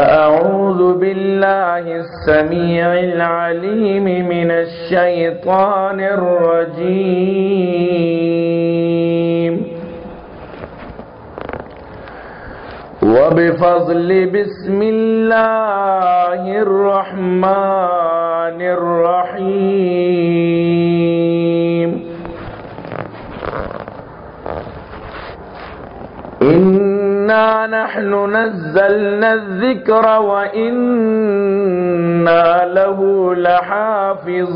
فأعوذ بالله السميع العليم من الشيطان الرجيم. وبفضل بسم الله الرحمن الرحيم. إنا نحن نزلنا الذكر وإنا له لحافظون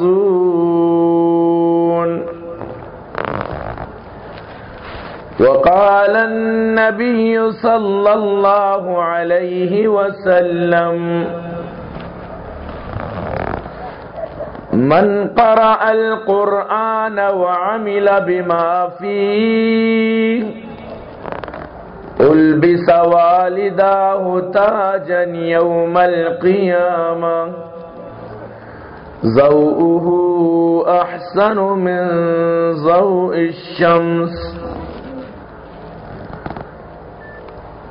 وقال النبي صلى الله عليه وسلم من قرأ القرآن وعمل بما فيه ألبس والداه تاجا يوم القيامة ضوءه أحسن من ضوء الشمس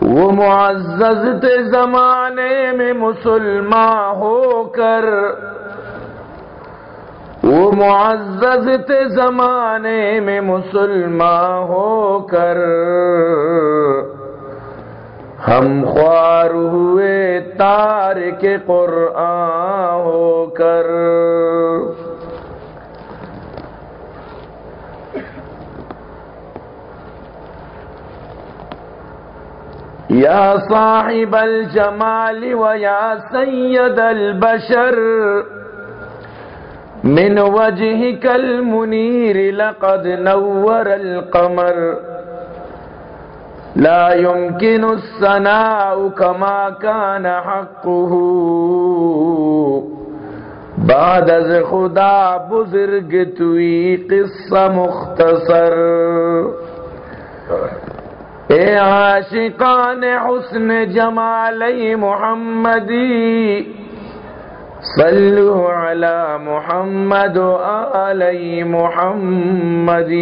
وہ معزز زمانے میں مسلمان ہو کر وہ معزز زمانے میں مسلمان ہو کر ہم خوار ہوئے تار کے قرآن ہو کر۔ یا صاحب الجمال ویا سید البشر، من وجهك المنير لقد نور القمر۔ لا يمكن الثناء كما كان حقه. بعد از خدا بزرگ توی قصہ مختصر. اے عاشقان حسن جمالی محمدی، صلو علی محمد و آلی محمدی.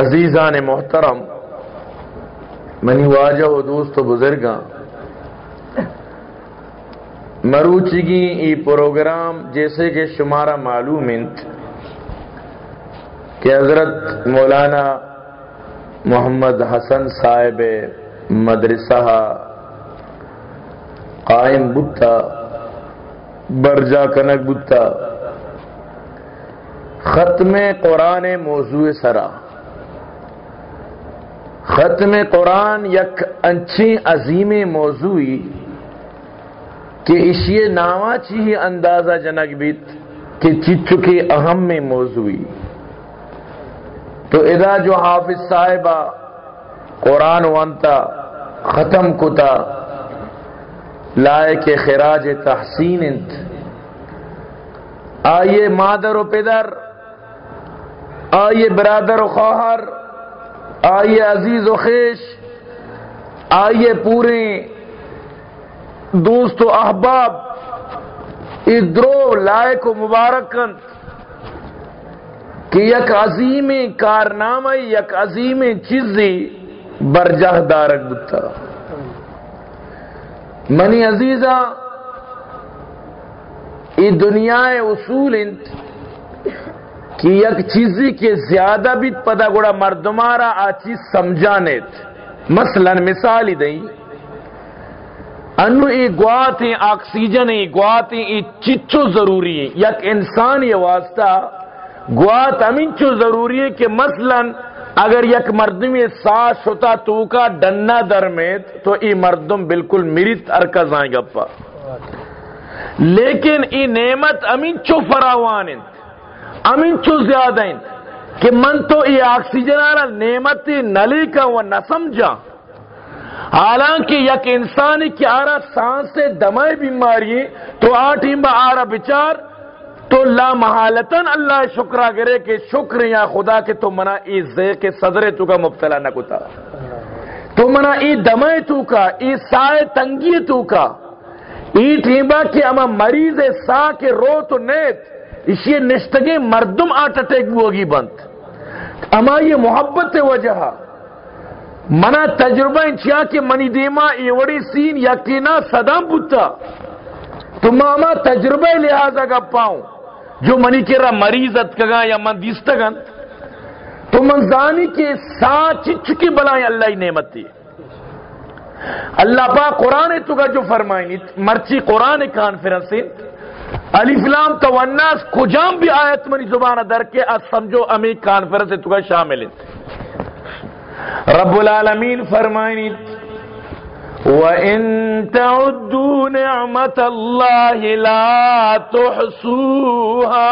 عزیزان محترم، منی واجہ و دوست و بزرگاں، مروچگی ای پروگرام جیسے کہ شمارہ معلوم انت کہ حضرت مولانا محمد حسن صاحب مدرسہ قائم بتا برجا کنک بتا ختم قرآن موضوع سرا۔ ختم قرآن یک انچی عظیم موضوعی کہ اشیے نامہ چی اندازہ جنک بیت کہ چچو کے اہم میں موضوعی تو ادا جو حافظ صاحبہ قرآن وانتا ختم کتا لائے کے خراج تحسین انت آئیے مادر و پدر، آئیے برادر و خواہر آئیے عزیز و خیش، آئیے پورے دوست و احباب ادرو لائق و مبارکن، کہ یک عظیم کارنامہ، یک عظیم چیزی برجہ دارک بتا۔ منی عزیزہ ای دنیا اصول انت کہ یک چیزی کے زیادہ بھی پدا گوڑا مردمارا آ چیز سمجھانیت مثلا مثال دیں۔ انو ای گواتی آکسیجن، ای گواتی، ای چچو ضروری ہے یک انسان یہ واسطہ گوات امینچو ضروری ہے کہ مثلا اگر یک مردم یہ ساس ہوتا تو کا ڈنا درمیت تو ای مردم بالکل میریت ارکز آئیں گپا لیکن ای نعمت امینچو فراوان انت امینچو زیادہ کہ من تو ای آکسیجن آرہ نعمت نلی کا وہ نہ سمجھا حالانکہ یک انسانی کی آرہ سانس سے دمائے بیماری تو آٹھ با آرہ بچار تو لا محالتن اللہ شکرہ کرے کہ شکر یا خدا کہ تو منا ای زے کے صدر تو کا مبتلا نہ کتا تو منا ای دمائے تو کا ای سائے تنگی تو کا ای ٹھیمبا کہ اما مریض سا کے رو تو نیت اسی نشتگی مردم آٹا ٹیک ہوگی بند. اما یہ محبت وجہ. منا تجربہ انچیا کہ منی دیما ایوڑی سین یقینا صدام بوتا. تو ماما تجربہ لحاظا گا پاؤں. جو منی کے رہا مریضت کگا یا من دیستگن تو منزانی کے ساتھ چچکی بلائیں اللہ ہی نعمت دی اللہ پاک قرآن تو کا جو فرمائیں مرچی قرآن کانفرنس علی فلام تو الناس کجام بھی آیت منی زبان در کے از سمجھو امی کانفرنس تو کا شامل ہیں۔ رب العالمین فرمائیں وَإِن تَعُدُّوا نِعْمَةَ اللَّهِ لَا تُحْصُوهَا۔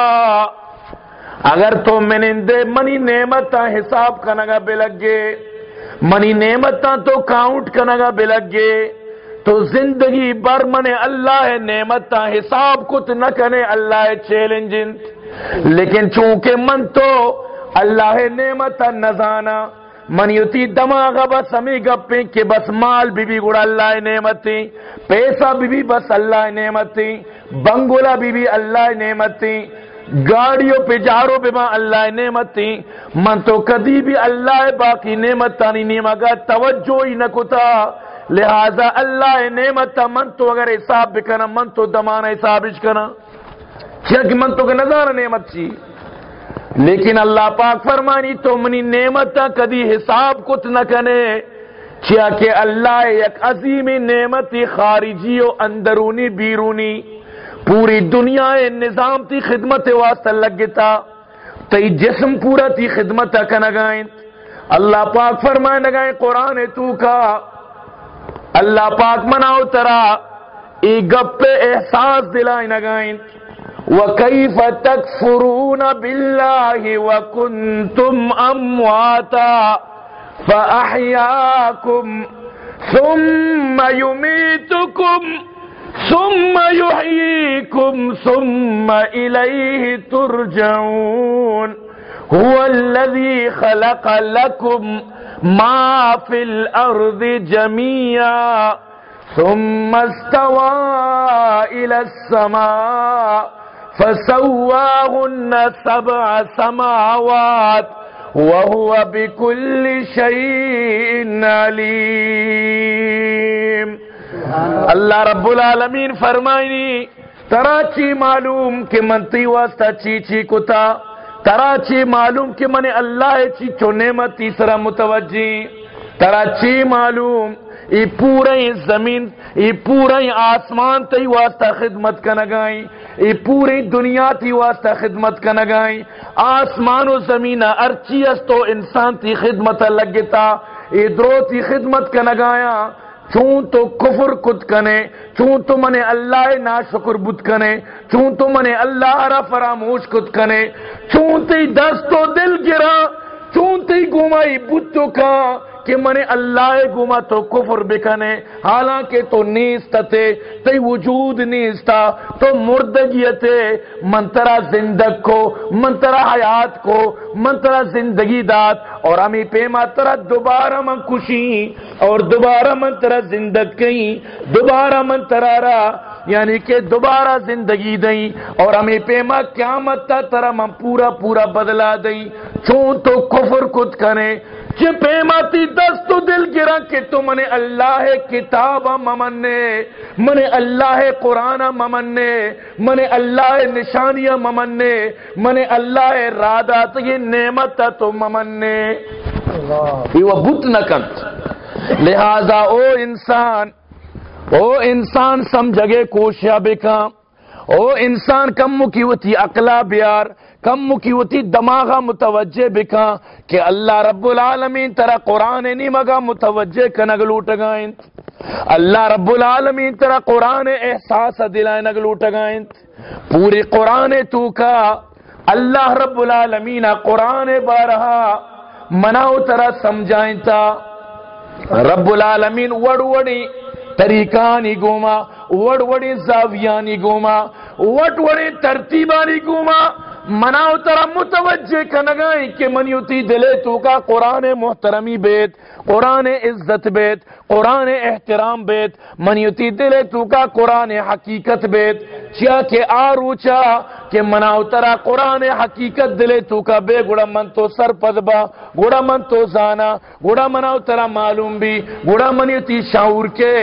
اگر تو منندے منی نعمتاں حساب کنگا بلگے، منی نعمتاں تو کاؤنٹ کنگا بلگے۔ تو زندگی بر من اللہ نعمتاں، حساب کت نہ کنے اللہ چیلنجن لیکن چونکہ من تو اللہ نعمتاں نزانا منیوتی دماغ بس ہمیں گپیں کہ بس مال بھی بھی گڑا اللہ نعمتی پیسہ بھی بھی بس اللہ نعمتی بنگولا بھی بھی اللہ نعمتی گاڑیوں پہ جارو پہ ماں اللہ نعمتی من تو کدی بھی اللہ باقی نعمت تانی نعمگا توجہ ہی نہ کتا۔ لہذا اللہ نعمت من تو اگر حساب بکنا من تو دمانا حساب کنا۔ کیا من تو کہ نظارہ نعمت چی۔ لیکن اللہ پاک فرمانی تو منی نعمت کدی حساب کت نہ کنے۔ کیا کہ اللہ یک عظیم نعمت خارجی و اندرونی بیرونی۔ پوری دنیا نظام تی خدمت واسطہ لگتا۔ تی جسم پورا تی خدمت کا اللہ پاک فرمائے نگائیں قرآن تو کا اللہ پاک مناؤ ترا، ای گپ احساس دلائیں نگائیں۔ وكيف تكفرون بالله وكنتم أمواتا فأحياكم ثم يميتكم ثم يحييكم ثم إليه ترجعون۔ هو الذي خلق لكم ما في الأرض جميعا ثم استوى إلى السماء فسواهن سبع سماوات وهو بكل شيء عليم. اللہ رب العالمین فرمائنی، تراچی معلوم کہ منتی واسطہ چی چی کتا تراچی معلوم کہ من اللہ چی چو نعمت تیسرا متوجی تراچی معلوم۔ ای پورے زمین، ای پورے آسمان تی واسطہ خدمت کا نگائیں ای پوری دنیا تی واسطہ خدمت کا نگائیں آسمان و زمین ارچی اس تو انسان تی خدمت لگتا۔ ای درو تی خدمت کا نگایا چون تو کفر کت کنے چون تو منے اللہ نا شکر بت کنے چون تو منے اللہ را فراموش کت کنے چون تی دست و دل گرا چون تی گمائی بت کا کہ من اللہ گما تو کفر بکنے حالانکہ تو نیست تے تی وجود نیستا تو مردگیت منترا زندگ کو منترا حیات کو منترا زندگی دات، اور ہمیں پیما ترا دوبارہ من خوشی اور دوبارہ من ترا زندگ کہیں دوبارہ من ترا را یعنی کہ دوبارہ زندگی دیں اور ہمیں پیما قیامت تا ترم ہم پورا پورا بدلا دیں چون تو کفر کت کریں چھ پیماتی دست دل گرا کہ تو من اللہ کتاب ممنے من اللہ قرآن ممنے من اللہ نشانیاں ممنے من اللہ رادات یہ نعمت تو ممنے وہ بت نکنت لہذا او انسان او انسان سمجھگے کوشیا بکا او انسان کم مکیوتی اقلا بیار۔ کم مکیوتی دماغا متوجہ بکا کہ اللہ رب العالمین ترا قرآن نہیں مگا متوجہ کنگ لوٹ گائیں اللہ رب العالمین ترا قرآن احساس دلائیں نگ لوٹ گائیں پوری قرآن تو کا اللہ رب العالمین قرآن بارہا مناؤ ترا سمجھائیں تا۔ رب العالمین وڑ وڑی طریقانی گوما، وڑ وڑی زاویانی گوما وڑ وڑی ترتیبانی گوما۔ مناؤ ترا متوجہ کنگائیں کہ منیوتی دلے تو کا قرآن محترمی بیت، قرآن عزت بیت، قرآن احترام بیت منیوتی دلے تو کا قرآن حقیقت بیت۔ چیا کہ آروچا کہ مناؤ ترا قرآن حقیقت دلے تو کا بے گڑا من تو سر پدبا، گڑا من تو زانا، گڑا مناؤ ترا معلوم بھی، گڑا منیوتی شعور کے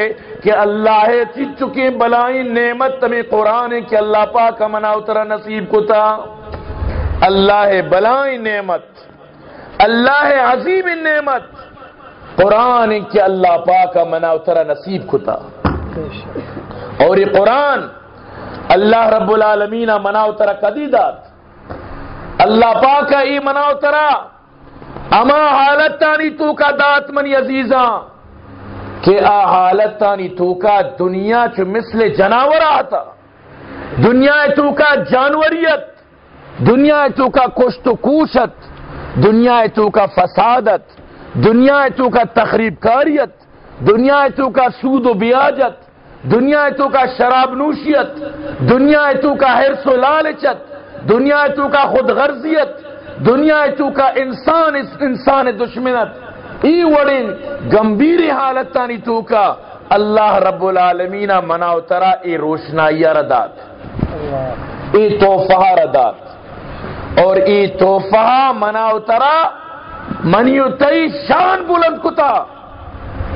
کہ اللہ چی چکے بلائیں نعمت تمہیں قرآن کہ اللہ پاک مناؤ ترا نصیب کو تا اللہ بلائیں نعمت، اللہ عظیم نعمت۔ قرآن کے اللہ پاک منا اترا نصیب کھتا اور یہ قرآن اللہ رب العالمین منا اترا قدیدات اللہ پاک ای منا اترا اما حالت تانی تو کا دات منی عزیزاں کہ آ حالت تانی تو کا دنیا چ مثل جناور آتا دنیا تو کا جانوریت۔ دنیا تو کا کشت و کوشت، دنیا تو کا فسادت، دنیا تو کا تخریب کاریت دنیا تو کا سود و بیاجت، دنیا تو کا شراب نوشیت دنیا تو کا حرص و لالچت، دنیا تو کا خود غرضیت دنیا تو کا انسان انسان دشمنت۔ ای وڑن گمبیر حالت تانی تو کا اللہ رب العالمین مناو ترا ای روشنائی ردات۔ ای توفہ ردات۔ اور ای توفہ منا اترا منیو تئی شان بلند کتا۔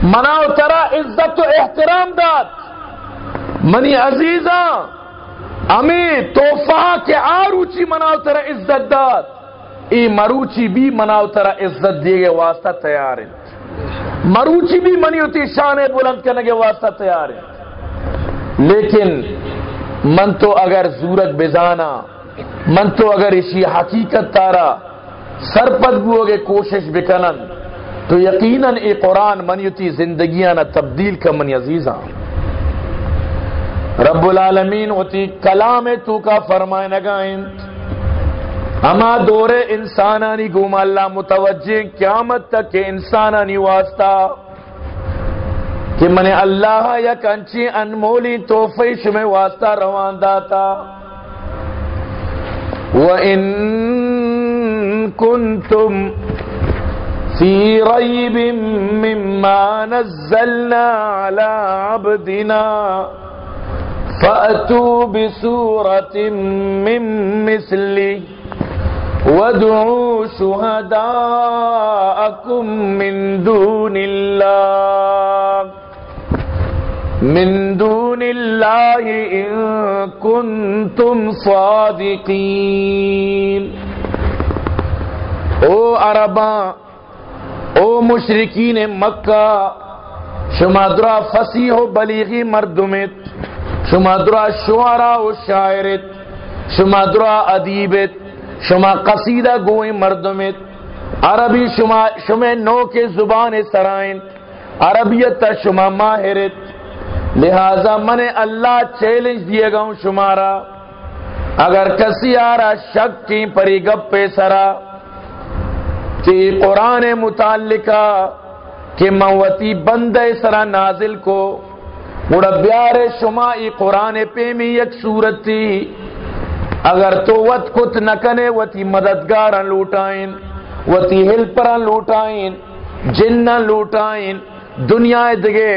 منا اترا عزت و احترام داد۔ منی عزیزاں امی توفہ کے آروچی منا اترا عزت داد۔ ای مروچی بھی منا اترا عزت دیے گے واسطہ تیار ہے مروچی بھی منی ہوتی شان بلند کرنے کے واسطہ تیار ہے لیکن من تو اگر زورت بزانا من تو اگر اسی حقیقت تارا سرپد گے کوشش بکنن، تو یقیناً اے قرآن منیتی زندگیاں نہ تبدیل کا منی عزیزاں۔ رب العالمین ہوتی کلام تو کا فرمائے نگائیں اما دور انسانانی گوما اللہ متوجہ قیامت تک کہ انسانانی واسطہ۔ کہ من اللہ یا کنچی انمولی توفیش میں واسطہ روان داتا۔ وَإِن كُنتُمْ فِي رَيْبٍ مِّمَّا نَزَّلْنَا عَلَى عَبْدِنَا فَأْتُوا بِسُورَةٍ مِّن مِّثْلِهِ وَادْعُوا شُهَدَاءَكُم مِّن دُونِ اللَّهِ من دون اللہ ان کنتم صادقین۔ او عرباں، او مشرقین مکہ شما درا فصیح و بلیغی مردمت شما درا شعراء و شاعرت شما درا ادیبت، شما قصیدہ گوئیں مردمت، عربی شما شما نو کے زبان سرائن، عربیت شما ماہرت لہذا من اللہ چیلنج دیے گا ہوں شمارا۔ اگر کسی آرا شک کی پری گپ پہ سرا، کہ قرآن متعلقہ کہ موتی بند سرا نازل کو مڑا بیار شما ای قرآن پہ میں یک صورت تھی۔ اگر تو وط کت نکنے وتی مددگار لوٹائیں، وتی ہلپر لوٹائیں جن لوٹائیں، دنیا دگے۔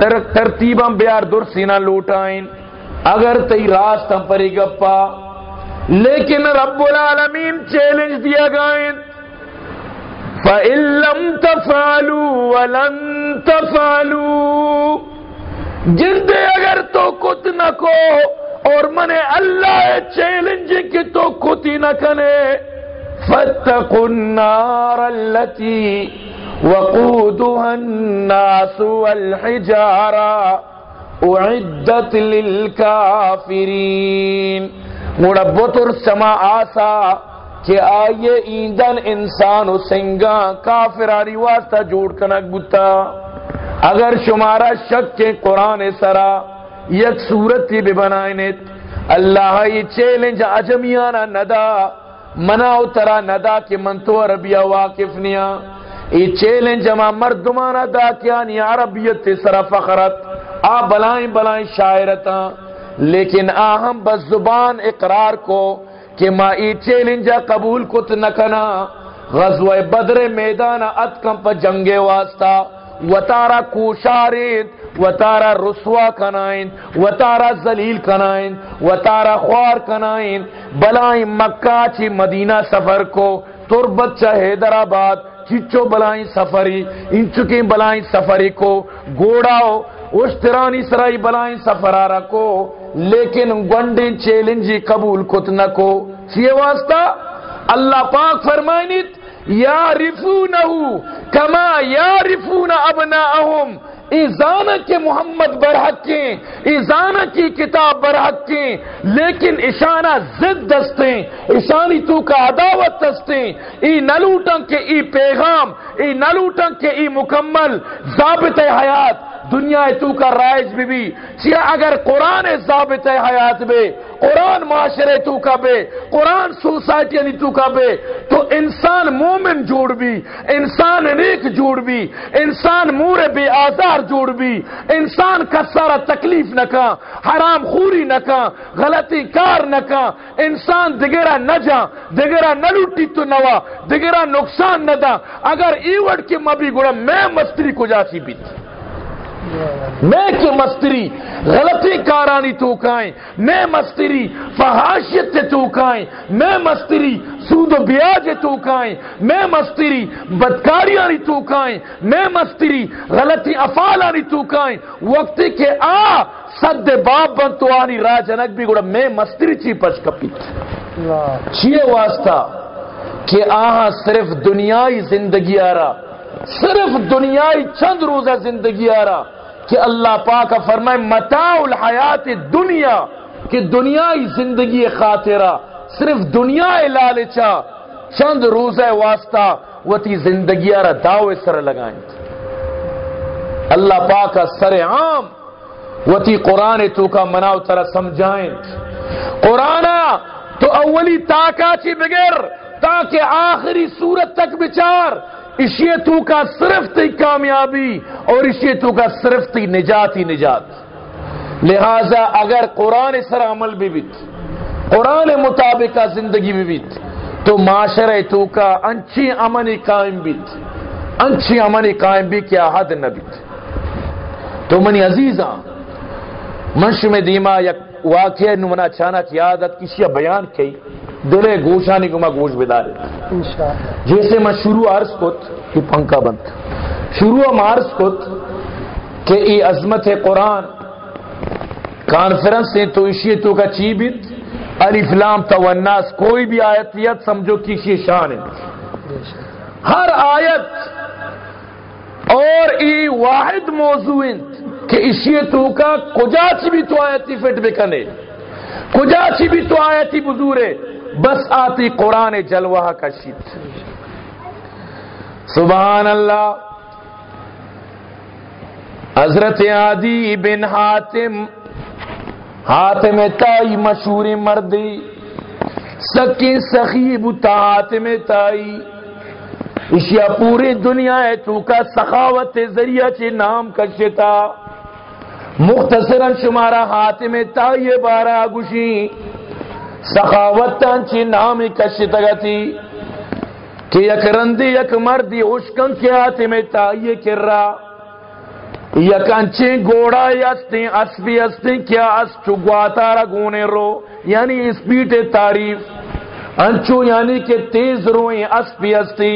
تر ترتیباں بیار در سینہ لوٹائیں۔ اگر تی راست ہم پری گپا، لیکن رب العالمین چیلنج دیا گائیں فَإِن تَفْعَلُوا وَلَن تَفْعَلُوا۔ جن دے اگر تو کت نہ کو، اور منے اللہ چیلنج کہ تو کتی نہ کنے، فَاتَّقُوا النَّارَ الَّتِي وَقُودُهَا النَّاسُ وَالْحِجَارَةُ اعدت للکافرین موڑا سما آسا کہ آئیے ایندن انسان و سنگا کافراری واسطہ جوڑ کنک بتا اگر شمارا شک کے قرآن سرا یک صورت بھی بنائنت اللہ یہ چیلنج اجمیانا ندا، مناو ترا ندا کہ من تو عربیہ واقف نیا. یہ چیلنج ما مردمانا دا کیا نی عربیت سرا فخرت۔ آ بلائیں بلائیں شاعرتاں۔ لیکن آہم بس زبان اقرار کو کہ ما ای چیلنجا قبول کت نکنا۔ غزوہ بدر میدان اتکم پا جنگ واسطہ۔ وطارا کوشارید وطارا رسوا کنائن وطارا زلیل کنائن وطارا خوار کنائن۔ بلائیں مکہ چی مدینہ سفر کو۔ تربت چا حیدرآباد چچو بلائیں سفری انچکیں بلائیں سفری کو، گوڑاؤ اشترانی سرائی بلائیں سفرارا کو، لیکن گنڈے چیلنجی قبول کت نہ کو۔ چیئے واسطہ؟ اللہ پاک فرمائنیت یارفونہو کما یارفون ابناہم ایزانہ کے محمد برحق کے ایزانہ کی کتاب برحق کے لیکن اشانہ زد دستیں اشانی تو کا عداوت دستیں، ای نلوٹن کے ای پیغام، ای نلوٹن کے ای مکمل ضابط حیات دنیا تو کا رائج بھی بھی۔ چیا اگر قرآن ضابط حیات بے، قرآن معاشرے تو کا بے، قرآن سوسائٹی یعنی تو کا بے، تو انسان مومن جوڑ بھی، انسان نیک جوڑ بھی، انسان مور بے آزار جوڑ بھی۔ انسان کا سارا تکلیف نہ کا حرام خوری نہ کا غلطی کار نہ کا انسان دگرا نہ جا دگرا نہ لوٹی تو نوا دگرا نقصان نہ دا۔ اگر ایوڑ کے مبی گڑا میں مستری کو جاسی بھی تھی میں کہ مستری غلطی کارانی تو کائیں میں مستری فحاشیت سے تو کائیں میں مستری سود و بیاج تو کائیں میں مستری بدکاریانی تو کائیں میں مستری غلطی افعالانی تو کائیں وقت کے آ صد باب بن تو آنی راجنک بھی گوڑا میں مستری چی پچ کپیت چیئے واسطہ کہ آہاں صرف دنیای زندگی آرہ صرف دنیای چند روزہ زندگی آرہ کہ اللہ پاک فرمائے متاع الحیات دنیا، کہ دنیای زندگی خاطرہ، صرف دنیا لالچا چند روزہ واسطہ وہ تی زندگی را دعوے سر لگائیں۔ اللہ پاک سر عام وہ قرآن تو کا مناو ترہ سمجھائیں۔ قرآن تو اولی تاکا چی بگر تاکہ آخری صورت تک بچار۔ اسے تو کا صرف تی کامیابی اور اسے تو کا صرف تی نجات ہی نجات۔ لہذا اگر قرآن سر عمل بھی بیت، قرآن مطابق زندگی بھی بیت، تو معاشرے تو کا انچی امنی قائم بیت۔ انچی امنی قائم بھی کیا حد نہ بیت۔ تو منی عزیزاں منش میں دیما یک واقعہ نمنا چانا کی عادت کسی بیان کی دلے گوشانی کو میں گوش بدارے جیسے میں شروع عرض کت کہ پنکھا بند۔ شروع ہم عرض کت کہ ای عظمت قرآن کانفرنس سے تو اشیے تو کا چیبت علی فلام تو الناس کوئی بھی آیتیت سمجھو کسی شان ہے۔ ہر آیت اور ای واحد موضوع کہ اشیے تو کا کجا چی بھی تو آیتی فٹ بکنے۔ کجا چی بھی تو آیتی بزورے بس آتی قرآن جلوہ کا سبحان اللہ۔ حضرت عادی بن حاتم حاتم تائی مشہور مردی سکی سخی بتا حاتم تائی۔ اشیا پوری دنیا ہے تو کا سخاوت ذریعہ چے نام کشتا۔ مختصرا شمارا حاتم تائی بارا گشی سخاوتان چی نامی کشتا گتی کہ یک رندی، یک مردی اشکن کے ہاتھ میں تائیے کر رہا یکنچے گوڑا یستیں اسبی استیں کیا اس چگواتا رگونے رو یعنی اسپیٹ تعریف انچو یعنی کہ تیز روئیں اسبی ہستی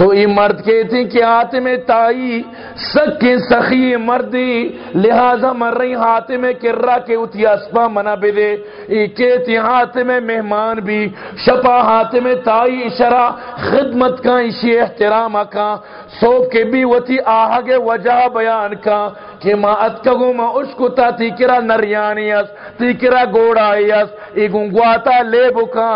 تو یہ مرد کہتے ہیں کہ ہاتھ میں تائی سکے سخی مردی، لہذا مر رہی ہاتھ میں کرا کے اتیا اسپا منا بے دے۔ یہ کہتے ہیں ہاتھ میں مہمان بھی شپا ہاتھ میں تائی اشرا خدمت کا اسی احترام کا۔ سوپ کے بھی وتی آہگ وجہ بیان کا کہ ما اتکگو ما اشکو تا تیکرا نریانی اس تیکرا گوڑا ایس ای گنگواتا لے بکا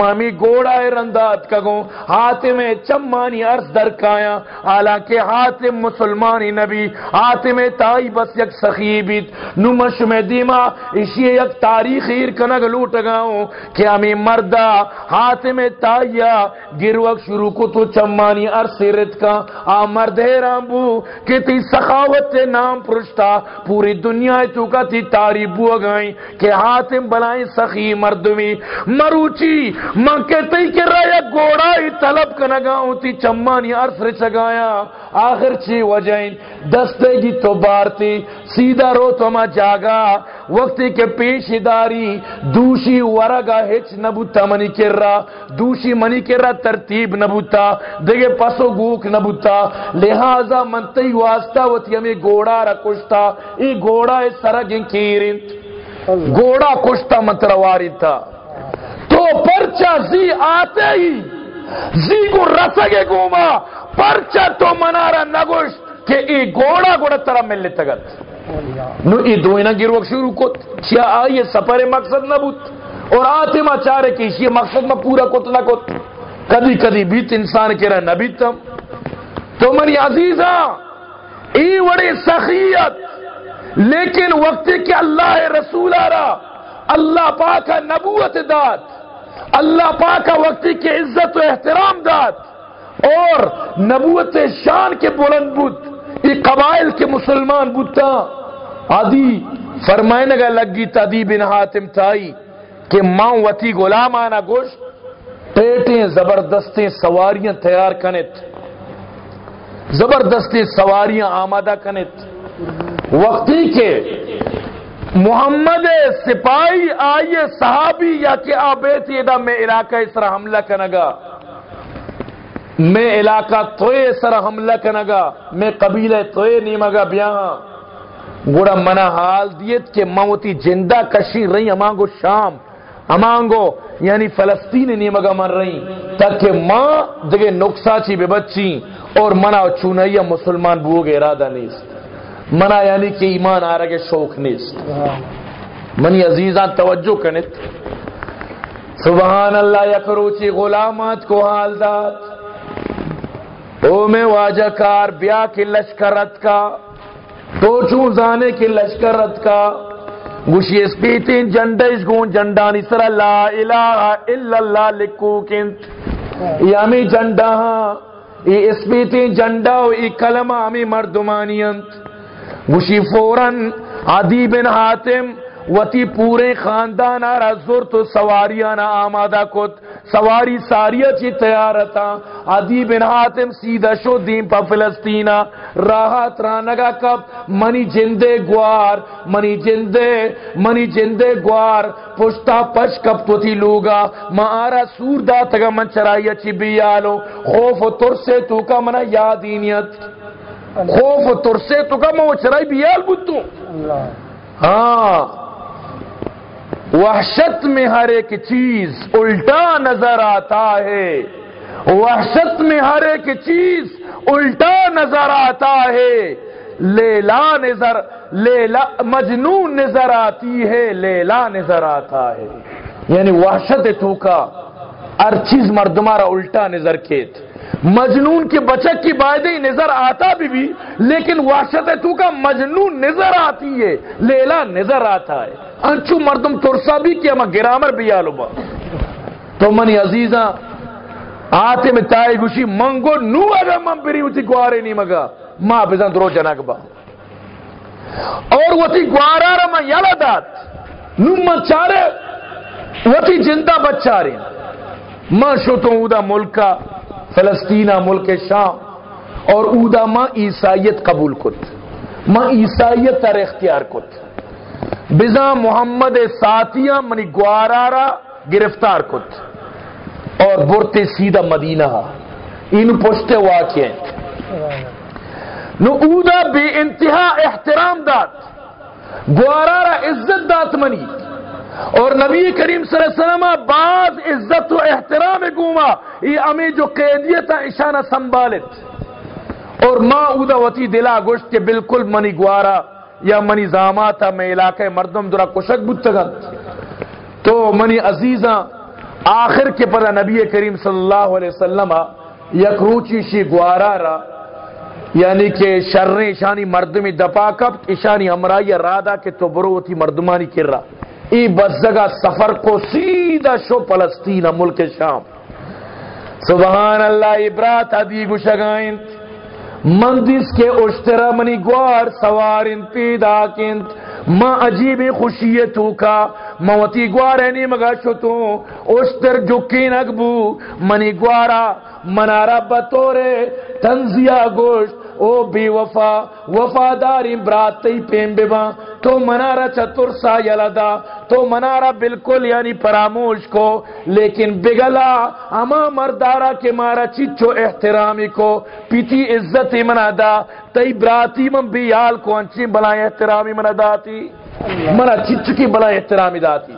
مامی گوڑا رندات کگو ہاتھ میں چمانی عرض درکایا، حالانکہ ہاتھ مسلمانی نبی ہاتھ میں تائی بس یک سخیبیت، نمش میں دیما، اسی یک تاریخ ایر کنگ لوٹ گاؤں، کہ ہمیں مردہ ہاتھ میں تائیا گروک شروع کو تو چمانی عرض سیرت کا آ مرد حیران بو کہ تی سخاوت نام پرشتا پوری دنیا تو کا تی تاریب بو گائیں کہ ہاتم بلائیں سخی مردمی مروچی من کہتے کہ رہا گوڑا ہی طلب کنگاؤں تی چمانی عرص رچگایا آخر چی وجہیں دستے گی تو بارتی، سیدھا رو تو ما جاگا۔ وقتی کے پیش داری، دوشی ورگا ہچ نبوتا منی کر رہا دوشی منی کر رہا ترتیب نبوتا، دیگے پسو گوک نبوتا، لہذا منتی واسطہ وتی ہمیں گوڑا رکشتا ای گوڑا اس سرگن کیرن گوڑا کشتا مترواری تھا تو پرچا زی آتے ہی، زی کو رسگے گوما، پرچا تو منارا نگوشت کہ ای گوڑا گوڑا ترہ مل لیتا گت۔ نو ای دوینا گروک شروع کت۔ چیا آئیے سپر مقصد نبوت اور آتے ما چارے کہ یہ مقصد ما پورا کت نہ کت۔ کدی کدی بیت انسان کے رہا نبیتم۔ تو منی عزیزہ ای وڑی سخیت۔ لیکن وقت کہ اللہ رسول آرا اللہ پاک نبوت داد۔ اللہ پاک وقتی کے عزت و احترام داد۔ اور نبوت شان کے بلند بود۔ یہ قبائل کے مسلمان بودتا آدھی فرمائنے گا لگی تدی بن حاتم تائی کہ ماں وتی غلام آنا گوشت، پیٹیں زبردستیں سواریاں تیار کنت زبردستی سواریاں آمادہ کنت وقتی کے محمد سپاہی آئیے صحابی یا کہ آبیتی دا میں علاقہ اس طرح حملہ کنگا۔ میں علاقہ توئے اس طرح حملہ کنگا۔ میں قبیلہ توئے نیمگا بیاہاں گوڑا منا حال دیت کہ موتی جندہ کشی رہی امانگو شام، امانگو یعنی فلسطین نیمگا من رہی، تاکہ ماں جگہ نقصہ چی بے بچی اور منا چونیا مسلمان بوگ ارادہ نیست۔ منا یعنی کہ ایمان آ رہا شوق نیست۔ منی عزیزان توجہ کنت سبحان اللہ یکروچی غلامات کو حال داد۔ او میں واجہ کار بیا کی لشکرت کا۔ تو چون زانے کی لشکرت کا۔ گوشی اس پیتین جنڈش گون جنڈانی سر لا الہ الا اللہ لکو کنت یامی جنڈا ہاں۔ ای اس پیتین جنڈا و ای کلمہ ہمیں مردمانیت گوشی فوراں عدی بن حاتم، وتی پورے خاندان، آرہ زور تو سواریانا آمادہ کت۔ سواری ساریہ چی تیارتا عدی بن حاتم سیدھا شو دین پا فلسطینہ۔ راحت رانگا کب؟ منی جندے گوار منی جندے منی جندے گوار۔ پشتا پش کب تو تھی لوگا۔ ما آرہ سور دا تگا من چرائیہ چی بیالو۔ خوف و ترسے تو کا منا یادینیت۔ خوف و ترسے تو کا منا چرائی بیال بودتو۔ ہاں۔ وحشت میں ہر ایک چیز الٹا نظر آتا ہے۔ وحشت میں ہر ایک چیز الٹا نظر آتا ہے۔ لیلا نظر، لیلا، مجنون نظر آتی ہے، لیلا نظر آتا ہے۔ یعنی وحشت تو کا، ہر چیز مردمارا الٹا نظر کیت۔ مجنون کے بچک کی بائدی نظر آتا بھی بھی، لیکن وحشت تو کا مجنون نظر آتی ہے، لیلا نظر آتا ہے۔ انچو مردم ترسا بھی کیا ما گرامر بھی آلو با۔ تو منی عزیزاں، آتے میں تائے گوشی، منگو نو اگر من پری ہوتی گوارے نہیں مگا۔ ماں بزن درو جنک با۔ اور وہ تی گوارا را من یلا دات نو من چارے وہ تی جندہ بچارے۔ من شتوں اودا ملکا۔ فلسطینہ ملک شام اور اودا ماں عیسائیت قبول کت، ما عیسائیت تر اختیار کت۔ بزا محمد ساتیہ منی گوارارا گرفتار کت۔ اور برتے سیدھا مدینہ۔ ان پوچھتے واقع نو اودا بے انتہا احترام دات گوارارا عزت دات منی۔ اور نبی کریم صلی اللہ علیہ وسلم بعض عزت و احترام گوما، یہ امی جو قیدیت اشانہ سنبھالت اور ما اودا وتی دلا گوشت کے بالکل منی گوارا یا منی زاماتا، میں علاقہ مردم درا کشک بتگن تو منی عزیزاں، آخر کے پتہ نبی کریم صلی اللہ علیہ وسلم یک روچی شی گوارا را یعنی کہ شر اشانی مردمی دپا کب اشانی ہمرائی رادا کہ تو برو تھی مردمانی کر رہا ای بس جگہ سفر کو سیدھا شو پلسطین ملک شام۔ سبحان اللہ ابرات ادی گشگائن مندس کے اشترا منی گوار سوارن پیدا کنت ما عجیب خوشیتو کا۔ موتی گوارے نی مگا شتو اشتر جکین اگبو۔ منی گوارا، منارا بطورے تنزیہ گوشت، او بی وفا، وفاداری برات پیم ببا تو منارا چتر سا یلدا، تو منارا بالکل یعنی پراموش کو، لیکن بگلا، اما مردارا کے مارا چچو احترامی کو، پیتی عزتی منا دا تی براتی من بیال کو انچی بلائیں احترامی منا داتی منا چچ کی بلائیں احترامی داتی۔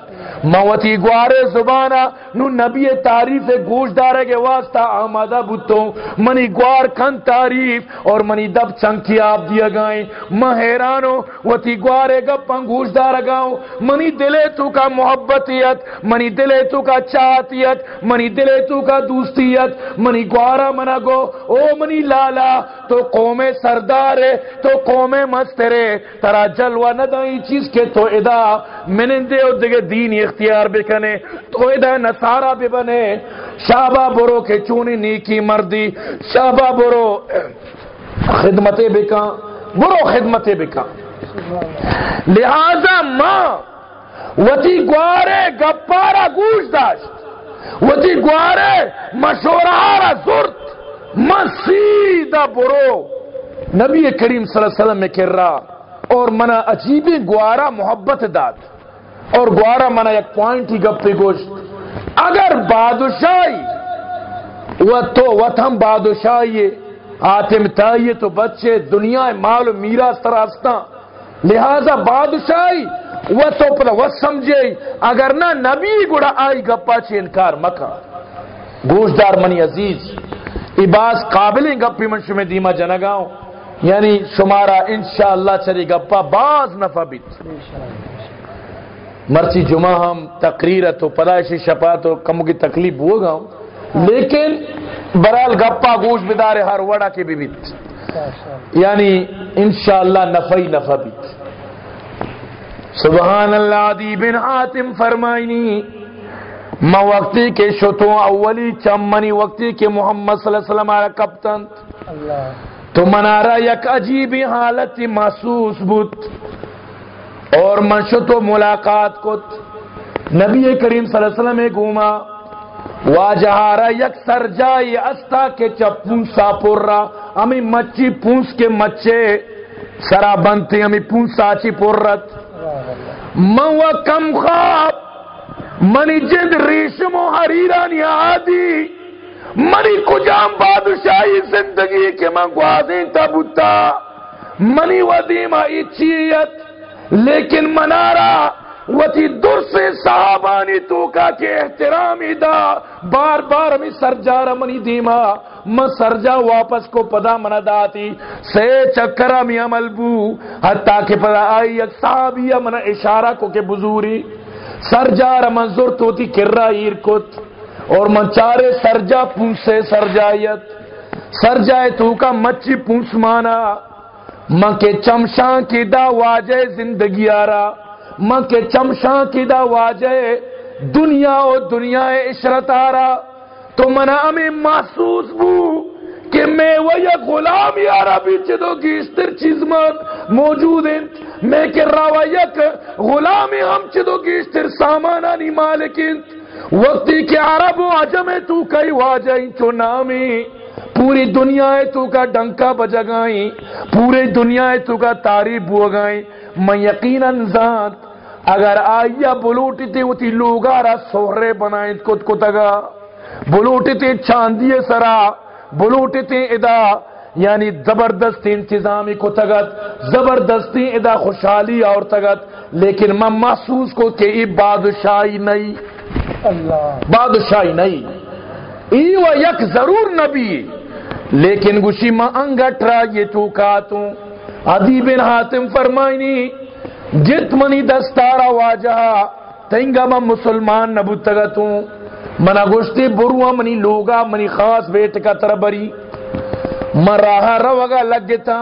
موتی گوارے زبانہ نو نبی تعریف گوش دارے کے واسطہ آمادہ بتوں منی گوار کن تعریف، اور منی دب چنکی آپ دیا گائیں۔ میں حیرانو، وتی گوارے گپاں گوش دار گاؤں۔ منی دلے تو کا محبتیت، منی دلے تو کا چاہتیت، منی دلے تو کا دوستیت۔ منی گوارا منا گو، او منی لالا، تو قوم سردار تو قوم مسترے۔ ترا جلوہ ندائی چیز کے تو ادا، منندے اور دگے دین اختیار بکنے تو ادا نصارہ بھی بنے۔ شابہ برو کے چونی نیکی مردی، شابہ برو خدمتیں بکا برو خدمتیں بکا لہذا ماں، وتی گوارے گپارا گوش داشت، وتی گوارے مشورارا زرت۔ ما سیدہ برو نبی کریم صلی اللہ علیہ وسلم میں کر رہا اور منا عجیبی گوارا محبت داد۔ اور گوارا منا ایک پوائنٹ ہی گپی گوشت۔ اگر بادشاہی، وہ تو وطن بادشاہی آتم تائیے تو بچے، دنیا مال و میرا سراستا لہذا بادشاہی، وہ تو پلا وہ سمجھے۔ اگر نہ نبی گڑا آئی گپا چھ انکار مکا گوشدار منی عزیز عباس قابل گپی منش میں دیما جنگاؤں۔ یعنی شمارا انشاءاللہ چلی گپا، باز نفع بیت۔ مرچی جمعہ ہم تقریر تو پدائشی شپا تو کم کی تکلیف ہو گا لیکن برال گپا گوش بدار ہر وڑا کے بھی بیت۔ یعنی انشاءاللہ نفعی نفع بیت۔ سبحان اللہ عدی بن آتم فرمائنی ما وقتی کے شتوں اولی چمنی وقتی کے محمد صلی اللہ علیہ وسلم آرہ کپتن۔ تو منارا یک عجیبی حالت محسوس بود۔ اور منشتو ملاقات کت نبی کریم صلی اللہ علیہ وسلم گوما واجہارا یک سر جائی استا کے چپونسا پور رہا امی مچی پونس کے مچے۔ سرا بنتی امی پونسا چی پور رت من و کم خواب۔ منی جد ریشم و حریرانی آدی منی کجام بادشاہی زندگی کے من گوازیں تبتا منی و دیما اچیت لیکن منارا وتی در سے صحابانی تو کا کے احترامی دا، بار بار ہمیں سرجا منی دیما من سرجا واپس کو پدا منا داتی، سے چکرہ می عمل بو، حتیٰ کہ پدا آئی ایک صحابیہ منا اشارہ کو کہ بزوری سرجا رمن زرت ہوتی کرا ایر کت اور من چارے سرجا پونسے سرجایت سرجائے تو کا مچی پونس مانا۔ من کے چمشاں کی دا واجہ زندگی آرا من کے چمشاں کی دا واجہ دنیا و دنیا عشرت آرا۔ تو منا ہمیں محسوس بو کہ میں وہ یک غلام یارا بیچے دو گیشتر چیز مات موجود ہیں۔ میں کہ روا یک غلامی ہم چے دو گیشتر سامانانی مالکیں وقتی کہ عرب و عجم تو کئی واجہ چو نامی پوری دنیا تو کا ڈنکا بجگائیں، پوری دنیا تو کا تعریف بوگائیں۔ میں یقیناً ذات، اگر آئیا بلوٹی تے وہ تی لوگارا سہرے بنائیں کت کتگا۔ بلوٹی تے چاندی سرا، بلوٹی تے ادا یعنی زبردستی انتظامی کو تگت زبردستی ادا خوشحالی اور تگت لیکن میں محسوس کو کہ یہ بادشاہی نہیں۔ اللہ۔ بادشاہی نہیں۔ ای و یک ضرور نبی. لیکن گوشی ماں انگٹرا یہ تو. کاتوں عدی بن حاتم فرمائنی، جت منی دستارا واجہ تنگا میں مسلمان نبو تگتوں منا گوشتی بروا منی لوگا، منی خاص بیٹ کا تربری. من راہ روگا لگتا،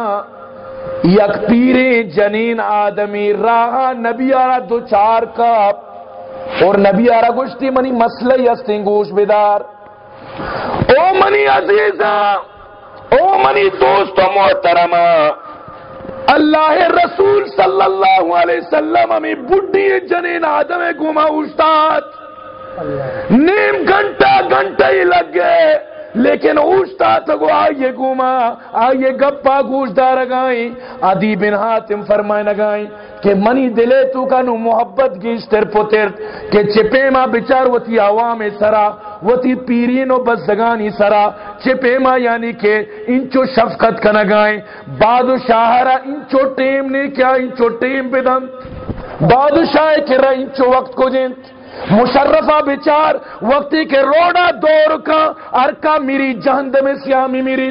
یک پیرے جنین آدمی راہ نبی آرہ دو چار کپ اور نبی آرہ گوشتی منی مسئلہ یستیں گوش بیدار. او منی عزیزہ، او منی دوست و محترم اللہ رسول صلی اللہ علیہ وسلم ہمیں بڈی جنین آدم گما استاد۔ نیم گھنٹہ گھنٹہ ہی لگ گئے، لیکن اوشتا تگو آئیے گوما آئیے گپا گوش دار گائیں۔ عدی بن حاتم فرمائے نگائیں کہ منی دلے تو کا نو محبت گیشتر پتر، کہ چپے ما بچار وتی عوام سرا۔ وتی پیرین و بزدگانی سرا، چپے ما یعنی کہ انچو شفقت کا نگائیں بادشاہرہ انچو ٹیم نے کیا، انچو ٹیم بدن بادشاہ کرا انچو وقت کو جنت مشرفہ بچار وقتی کے روڑا دور کا ارکا میری جہند میں سیامی میری۔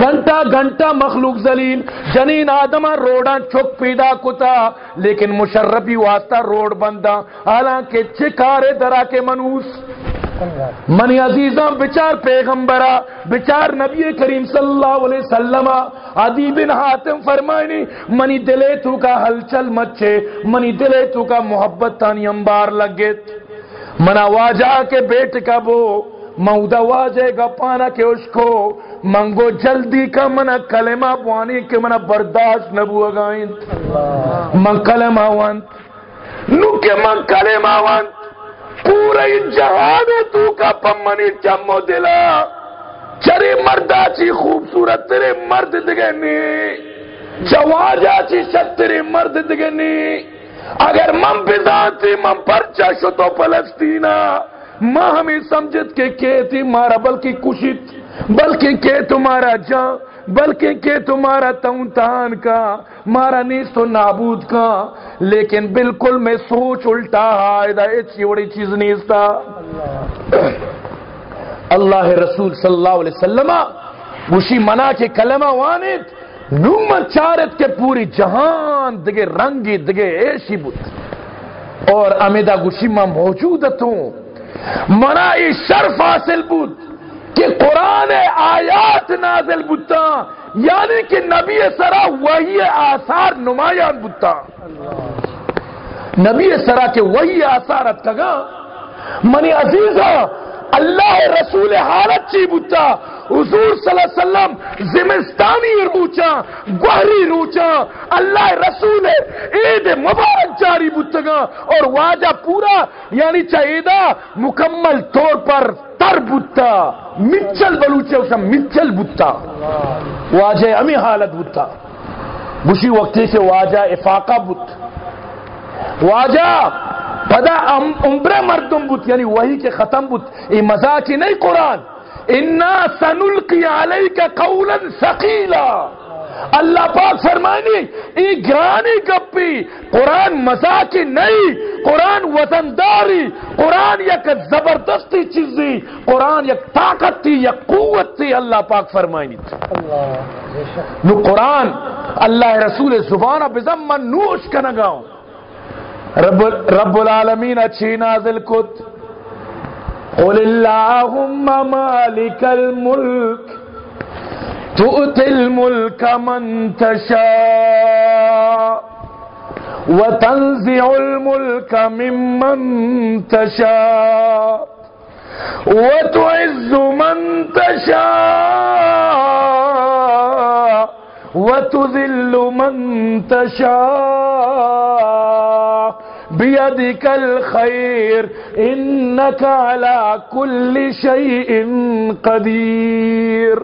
گھنٹہ گھنٹہ مخلوق زلیل جنین آدم روڑا چک پیدا کتا۔ لیکن مشرفی واسطہ روڑ بندہ، حالانکہ چکارے درا کے منوس۔ منی عزیزاں بچار پیغمبرہ بچار نبی کریم صلی اللہ علیہ وسلم عدی بن حاتم فرمائنی منی دلے تو کا ہلچل مچے منی دلے تو کا محبت تانی انبار لگت منا واجہ کے بیٹ کا بو مودا واجے گا پانا کے اس کو۔ منگو جلدی کا منا کلمہ بوانی کے منا برداشت نبو اگائیں من کلمہ وانت نو کے من کلمہ وانت پورے جہان تو کا پمنی چمو دلا۔ چرے مردا چی خوبصورت تیرے مرد دگنی۔ جواجا چی شت تیرے مرد دگنی۔ اگر من بزانتی من پرچا شو تو فلسطینہ۔ ماں ہمیں سمجھت کے کہتی مارا، بلکہ کشت، بلکہ کہ تمہارا جان۔ بلکہ کہ تمہارا تون کا مارا نیست و نابود کا۔ لیکن بالکل میں سوچ الٹا ایسی بڑی چیز نہیں اللہ رسول صلی اللہ علیہ وسلم گوشی منا کے کلمہ وانت نومت چارت کے پوری جہان، دگے رنگی، دگے ایسی بود۔ اور امیدہ گوشی میں موجود ہوں منا ای شرف حاصل بود۔ کہ قرآن آیات نازل بتا یعنی کہ نبی سرا وہی آثار نمایاں بتا نبی سرا کے وہی آثارت کگا؟ منی عزیزہ، اللہ رسول حالت چی بتا حضور صلی اللہ علیہ وسلم زمستانی روچا، گوہری روچا، اللہ رسول عید مبارک جاری بتگا اور واجہ پورا یعنی چاہیدہ، مکمل طور پر تر بتا مچل بلوچے اسا مچل بتا واجہ امی حالت بتا گوشی وقتی سے واجہ افاقہ بت واجہ پدا عمر مردم بت یعنی وہی کے ختم بت یہ مزاقی نہیں قرآن۔ انا سنلقی علیک قولا ثقیلا اللہ پاک فرمانی ای گرانی گپی قرآن مزاقی نہیں قرآن وزنداری قرآن یک زبردستی چیزی قرآن یک طاقت تھی یک قوت تھی اللہ پاک فرمانی نو قرآن اللہ رسول زبانہ بزمن نوش کنگاؤں رب, رب العالمین اچھی نازل کت۔ قل اللہم مالک الملک۔ تؤتي الملك من تشاء وتنزع الملك ممن تشاء وتعز من تشاء وتذل من تشاء بيدك الخير إنك على كل شيء قدير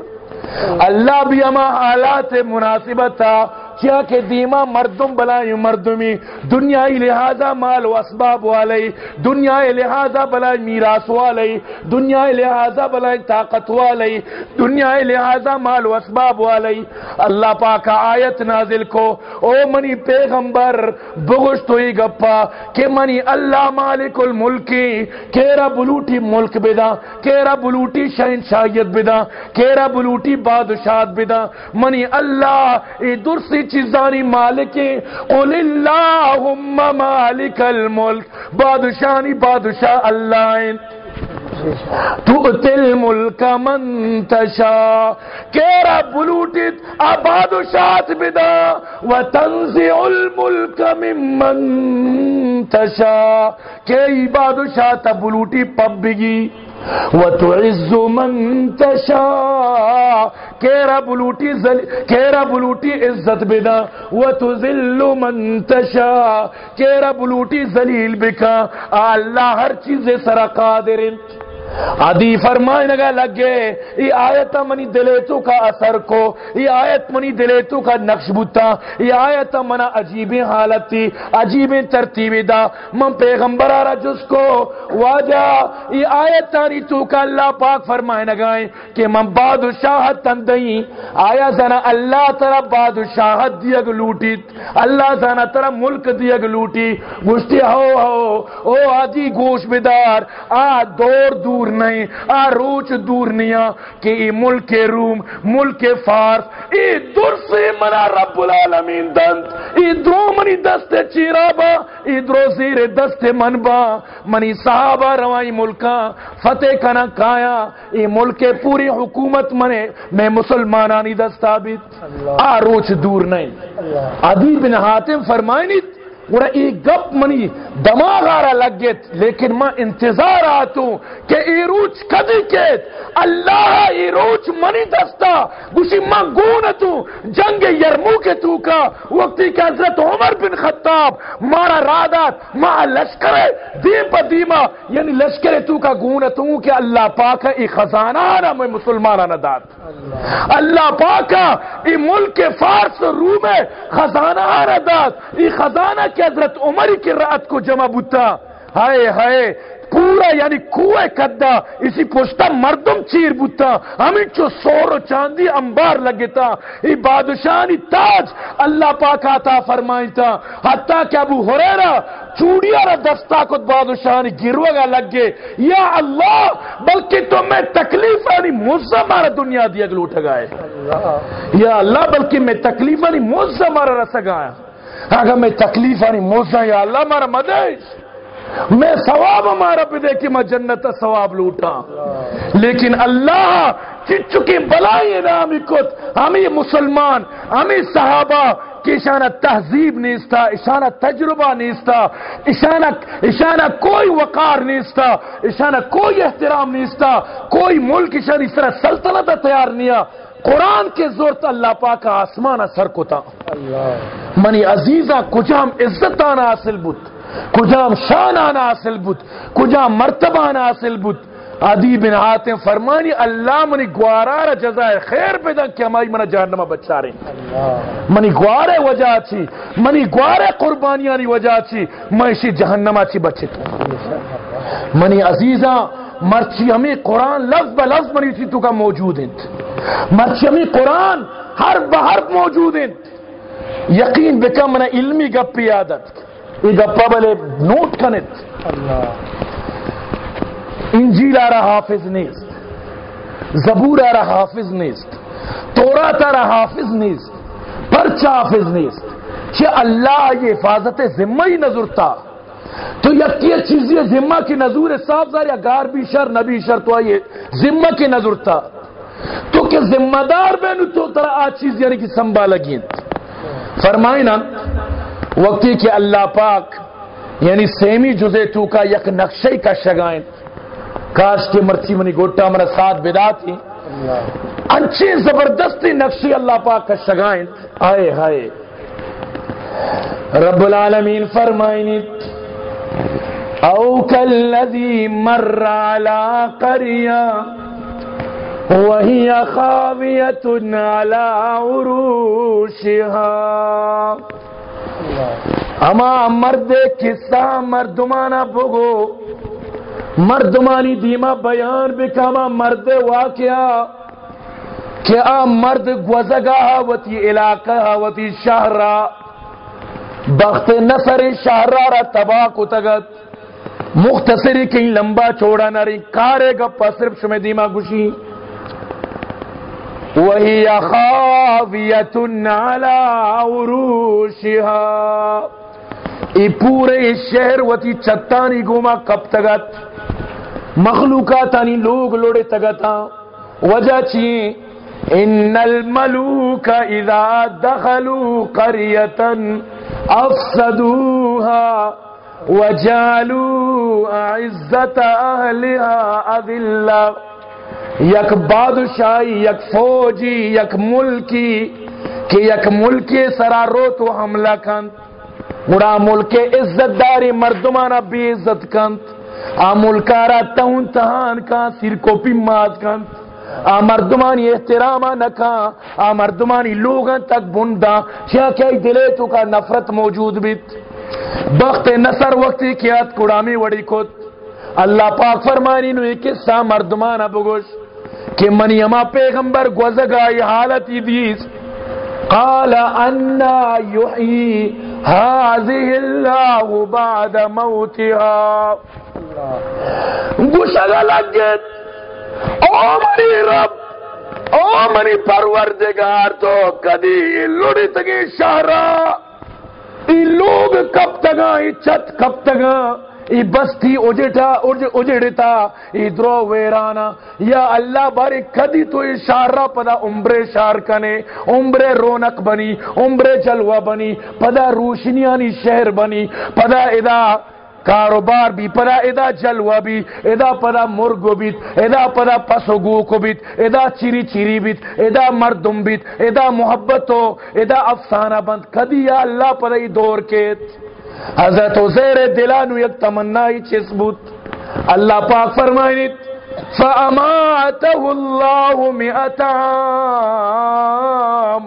اللہ بھی اما حالات مناسبت تھا۔ کیا کہ دیما مردم بلائی مردمی دنیا لہذا مال و اسباب والی دنیا لہذا بلائی میراث والی دنیا لہذا بلائی طاقت والی دنیا لہذا مال و اسباب والی اللہ پاک آیت نازل کو، او منی پیغمبر، بغشت ہوئی گپا، کہ منی اللہ مالک الملکی کیرا بلوٹی ملک بدا کیرا بلوٹی شہنشاہیت بدا کیرا بلوٹی بادشاہت بدا۔ منی اللہ ای درسی چیزانی مالک قل اللہم مالک الملک بادشاہی بادشاہ اللہ تؤتی الملک من تشا کیرا بلوٹت بادشاہت بدا۔ و تنزع الملک من من تشا کئی بادشاہ تا بلوٹی پب بگی وتعز من تشاء. کیرا بلوٹی زل... کیرا بلوٹی عزت بدا وتذل من تشاء. کیرا بلوٹی ذلیل بکا. اللہ ہر چیز سرا قادر ادی فرمائے نگا لگے یہ آیت منی دلیتو کا اثر کو یہ آیت منی دلیتو کا نقش بوتا یہ آیت منا عجیب حالت تھی عجیب ترتیب دا۔ من پیغمبر آرہ جس کو واجہ یہ آیت تاری تو کا اللہ پاک فرمائے نگائیں کہ من بادشاہت تندئی، آیا زنا اللہ ترہ بادشاہت دیگ لوٹیت، اللہ زنا ترہ ملک دیگ لوٹی۔ گوشتی ہو ہو، او آدھی گوش بدار آ دور دور نہیں آ روچ دور نیا کہ ای ملک روم ملک فارس ای در سے منا رب العالمین دند. ای درو منی دست چیرابا ای درو زیر دست منبا. منی صحابہ روائی ملکا فتح کنا کایا ای ملک پوری حکومت منے میں مسلمانانی دستابت آ روچ دور نہیں. عدی بن حاتم فرمائنیت گوڑا ای گپ منی، دماغ آرہ لگت لیکن میں انتظار آتوں کہ ای روچ کدی کیت؟ اللہ ای روچ منی دستا، گوشی میں گونتوں جنگ یرمو کے تو کا، وقتی کہ حضرت عمر بن خطاب مارا رادات ما لشکر دیم پا دیما یعنی لشکر تو کا گونتوں کہ اللہ پاک ای خزانہ آنا میں مسلمانہ داد۔ اللہ پاک ای ملک فارس روم خزانہ آنا داد، ای خزانہ کہ حضرت عمر کی رات کو جمع بتا ہائے ہائے، پورا یعنی کوئے کدا اسی پوشتا مردم چیر بوتا۔ ہمیں چو سور و چاندی انبار لگتا، ای بادشاہی تاج، اللہ پاک آتا فرمائیں تا حتیٰ کہ ابو حریرہ چوڑیا را دستا کت بادشاہی گروہ گا لگ گے یا اللہ، بلکہ تو میں تکلیف آنی موزہ مارا دنیا دیا گلوٹ گائے یا اللہ، بلکہ میں تکلیف آنی موزہ مارا رسا گایا اگر میں تکلیف آنی موزہ یا اللہ مارا مدیش میں ثواب ہمارا پہ دے کہ میں جنت ثواب لوٹا۔ لیکن اللہ چکی بلائی انعامی کت ہمیں مسلمان ہمیں صحابہ کہ اشانہ تہذیب نیستا، اشانہ تجربہ نیستا، اشانہ اشانہ کوئی وقار نیستا، اشانہ کوئی احترام نیستا، کوئی ملک اشانہ اس طرح سلطنت تیار نیا۔ قرآن کے زورت اللہ پاک آسمان سر کو تا منی عزیزہ، کجام عزت آنا حاصل بود کجام شان آنا حاصل بود کجام مرتبہ آنا حاصل بود عدی بن حاتم فرمانی، اللہ منی گوارار جزائے خیر پیدا کہ ہماری منہ جہنمہ بچا رہی۔ منی گوارے وجہ چی منی گوارے قربانیانی وجہ چی میں اسی جہنمہ چی بچے تو منی عزیزہ مرچی ہمیں قرآن لفظ بلفظ منی تھی، تو کا موجود ہیں مرچی ہمیں قرآن ہر بحر موجود ہیں یقین بکا منہ علمی گپی عادت یہ گپا بلے نوٹ کنت۔ انجیل آرہ حافظ نیست۔ زبور آرہ حافظ نیست۔ تورات آرہ حافظ نیست۔ پرچہ حافظ نیست۔ کہ اللہ یہ حفاظت ذمہ ہی نظر تھا تو یکی چیز یہ ذمہ کی نظور صاف ظاہر یا گار بھی شر، نبی شر تو آئیے۔ ذمہ کی نظر تھا۔ تو کہ ذمہ دار بینو تو طرح آج چیز یعنی کہ سنبھالا گین فرمائیں نا وقتی کہ اللہ پاک یعنی سیمی جزے تو کا یک نقشے کا شگائیں کاش کے مرچی منی گوٹا مرا ساتھ بدا تھی۔ انچے زبردستی نقشی اللہ پاک کا شگائیں آئے ہائے رب العالمین فرمائنی او کالذی مر علی قریہ وہی خاویت علی عروشها. اما مرد قصہ مردمانہ بگو مردمانی دیما بیان بکاما مرد واقعہ کہ آ مرد گوزگا وتی علاقہ وتی شہرہ بخت نصر شہرہ را تباہ کو تگت۔ مختصری کہیں لمبا چوڑا نہ رہی، کارے گپا صرف شمی دیما گوشی۔ وہی خاویت علی عروشها ای پورے شہر وتی چتانی گوما کب تگت۔ مخلوقاتانی لوگ لوڑے تگتا۔ وجہ چی ان الملوک اذا دخلوا قریتا۔ افسدوها وجعلوا عزت اہلها اذلہ یک بادشاہی، یک فوجی، یک ملکی، کہ یک ملکی سرا رو تو حملہ کند. گڑا ملک عزت داری مردمانا بی عزت کنت آ ملکارا تہن تہان کا سر کو پی مات کنت آ مردمانی احتراما نکا آ مردمانی لوگن تک بندا۔ کیا کیا دلے تو کا نفرت موجود بیت بخت نصر وقتی کیات کڑامی وڑی کت اللہ پاک فرمانی نو ایک قصہ مردمانا بگوش۔ کہ منی اما پیغمبر گوزگا یہ حالت دیس۔ قال انا يحيي هذه الله بعد موتها گوشگا لگت او منی رب، او منی پروردگار تو کدی لڑی تگی شہرہ ای لوگ کب تگا، ای چت کب تگا، ای بستی اجڑتا اجڑتا، ای درو ویرانا۔ یا اللہ بارے کدی تو ای شارہ پدا عمرے شار کنے، عمرے رونق بنی، عمرے جلوہ بنی، پدا روشنیانی شہر بنی، پدا ادا کاروبار بھی پدا ادا جلوہ بھی، ادا پدا مرگو بیت، ادا پدا پسوگو کو بیت، ادا چیری چیری بیت، ادا مردم بیت، ادا محبتو ادا افسانہ بند۔ کدی یا اللہ پدا ای دور کیت؟ حضرت عزیر دلانو یک تمنائی چیز بود۔ اللہ پاک فرمائنیت، فَأَمَاتَهُ اللَّهُ مِئَةَ عام۔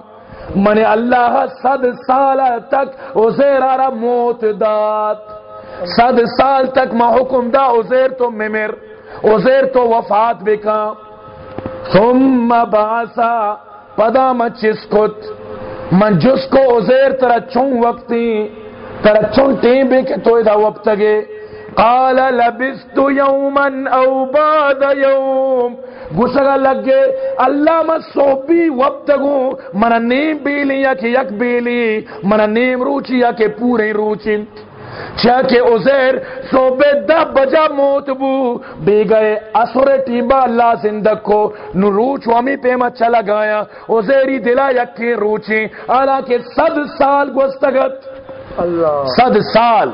من اللہ صد سال تک عزیر آرہ موت دات صد سال تک ما حکم دا، عزیر تو ممر، عزیر تو وفات بکا۔ ثم باسا پدا من چس کت۔ من جس کو عزیر ترہ چون وقتی ترہ چون ٹیم بے کہ تو ادھا وقت گے۔ قال لبست یوما او بعد یوم۔ گسگا لگ گئے اللہ ما صوبی وقتگو منا نیم بیلی یا کہ یک بیلی، منا نیم روچی یا کہ پورے روچن۔ چاہ کہ عزیر صوبے دا بجا موت بو۔ بے گئے اسور ٹیبا اللہ زندگ کو نو روچ وامی پیما چلا گایا عزیری دلا یکی روچیں۔ حالانکہ صد سال گوستگت صد سال۔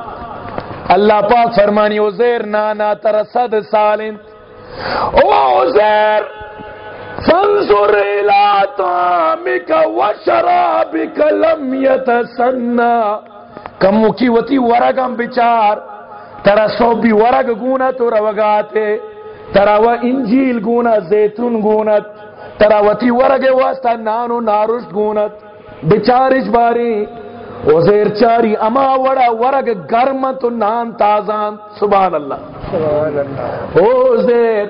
اللہ پاک فرمانی عزیر نانا تر صد سال او عزیر فانظر الى طعامك وشرابك لم يتسنى کمو کی وتی ورگم بچار ترا سو بھی ورگ گونا تو روگاتے ترا و انجیل گونا زیتون گونت ترا وتی ورگ واسطہ نانو نارشت گونت بچارش باری وزیر چاری اما وڑا ورگ گرم تو نان تازان سبحان اللہ۔ او زیر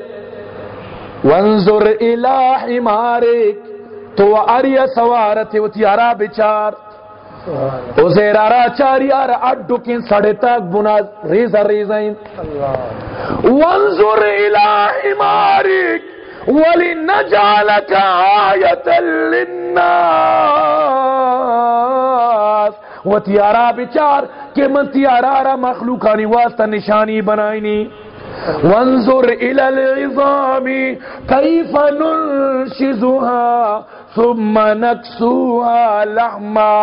وانظر الہ حمارک تو اری سوارت و تیارا بچار او زیر چاری آرا اڈو کن سڑے تک بنا ریزا ریزائن وانظر الہ حمارک وَلِنَجْعَلَكَ آیَةً لِلنَّاسِ۔ و تیارا بچار کہ من تیارا را مخلوقانی واسطہ نشانی بنائنی۔ وانظر الى العظام كيف ننشزها ثم نکسوها لحما،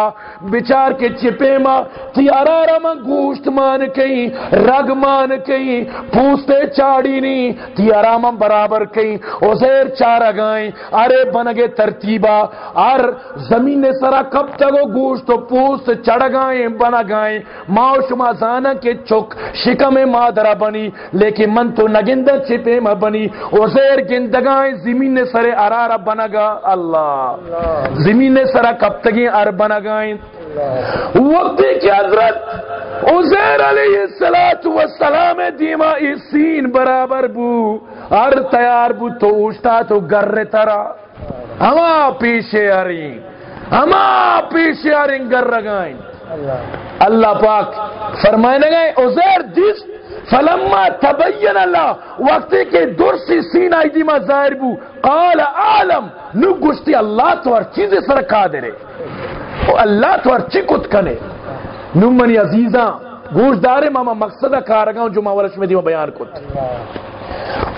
بچار کے چپے ماں تیارا من گوشت مان کئی رگ مان کئی پوستے چاڑی نہیں تیارا من برابر کئی اوزیر چارا گائیں ارے بنگے ترتیبا ار زمین سرا کب تک گوشت و پوست چڑ گائیں بنا گائیں، ماں شما زانا کے چک، شکم مادرہ بنی، لیکن من تو نگندہ چپے ماں بنی اوزیر گندگائیں، زمین سرے ارارا بنگا اللہ۔ زمین سرا کب تگی اربن گائیں وقتی کی حضرت عزیر علیہ السلام دیما سین برابر بو ار تیار بو تو اوشتا تو گر ترا۔ ہما پیشے ارین ہما پیشے ارین گر رگائیں اللہ پاک فرمائنے گئے عزیر جس فلما تبین اللہ، وقتی کے درسی سین آئی دیما ظاہر بو، قال عالم نو گشتی اللہ تو ہر چیز سر کا دے رہے اللہ تو ہر چی کت کنے۔ نو منی عزیزاں گوش دارے ماما مقصدہ کارگاں جو ماورش میں دیما بیان کت۔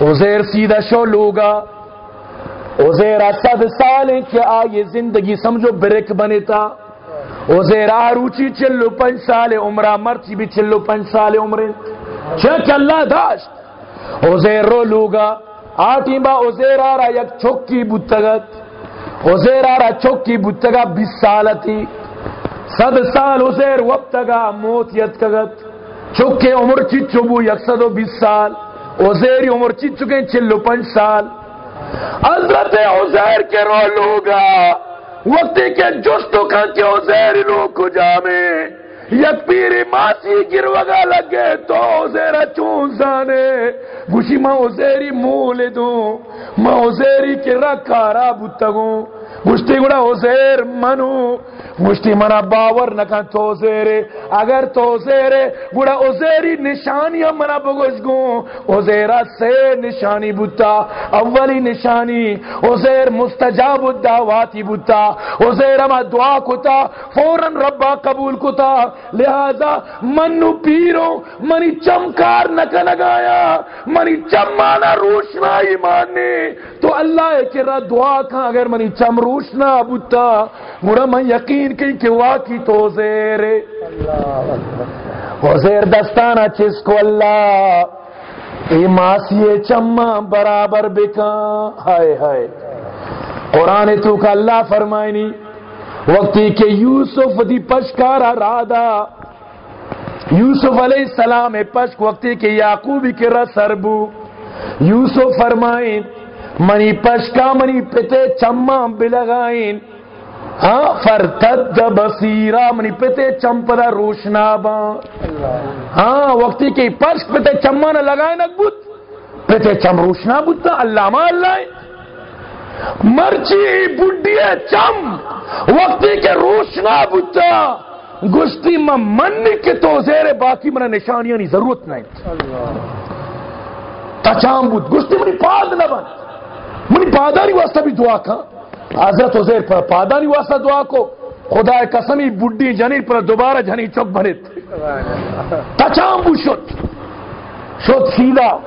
عزیر سیدھا شو لوگا عزیر صد سالیں کہ آئے زندگی سمجھو بریک بنے تا۔ عزیر آروچی چلو پنچ سال عمرہ، مرچی بھی چلو پنچ سال عمریں چک اللہ داشت عزیر رو لوگا آٹی با عزیر آرہ یک چکی بتگت عزیر آرہ چکی بتگا بیس سالتی۔ صد سال عزیر وقتگا موتیت کگت چکے عمر چچو بو یک صد و بیس سال۔ عزیری عمر چچو کے چلو پنچ سال۔ حضرت عزیر کے رو لوگا۔ وقتی کے جستو کھان عزیر لوگ کو جامے۔ یک پیری ماسی گروگا لگے تو زیرا چون زانے گوشی ماں زیری مول دوں۔ ماں زیری کے رکھارا بتگوں گوشتی گڑا حسیر منو گشتی منا باور نکن تو زیرے۔ اگر تو زیرے، گڑا حسیری نشانی ہم منا بگوش گوں حسیرہ سے نشانی بوتا، اولی نشانی۔ حسیر مستجاب الدعواتی بوتا۔ حسیر ما دعا کتا فوراں ربا قبول کتا۔ لہذا منو پیرو، منی چمکار نکن گایا۔ منی چمانا روشنائی ماننے تو اللہ کے را دعا کھا، اگر منی چم روشنا بوتا۔ گڑا میں یقین کی کہ واقعی تو زیر. حضیر دستانا چس کو اللہ. اے ماسی چما برابر بکا ہائے ہائے. قرآن تو کا اللہ فرمائنی. وقتی کہ یوسف دی پشکارا رادا یوسف علیہ السلام پشک، وقتی کہ یعقوبی کے رسربو یوسف فرمائن، منی پشکا منی پتے چما بلغائن. ہاں ہاں، فرتد بصیرا منی پتے چمپدا روشنا با ہاں وقتی کہ پشک پتے چما نہ لگائن اکبوت پتے چم روشنا بوتا اللہ ما اللہ مرچی، بڈی، چم۔ وقتی کے روشنا بوتا گشتی میں منی کے تو زیر باقی منہ نشانیاں نہیں ضرورت نہیں تچام بود گشتی منی پاد نہ بن۔ منی پادانی واسطہ بھی دعا کھا۔ حضرت حضیر پر پادانی واسطہ دعا کو خدا قسمی بڈی جنی پر دوبارہ جنی چک بنت تچام بود شد۔ شد سیدھا۔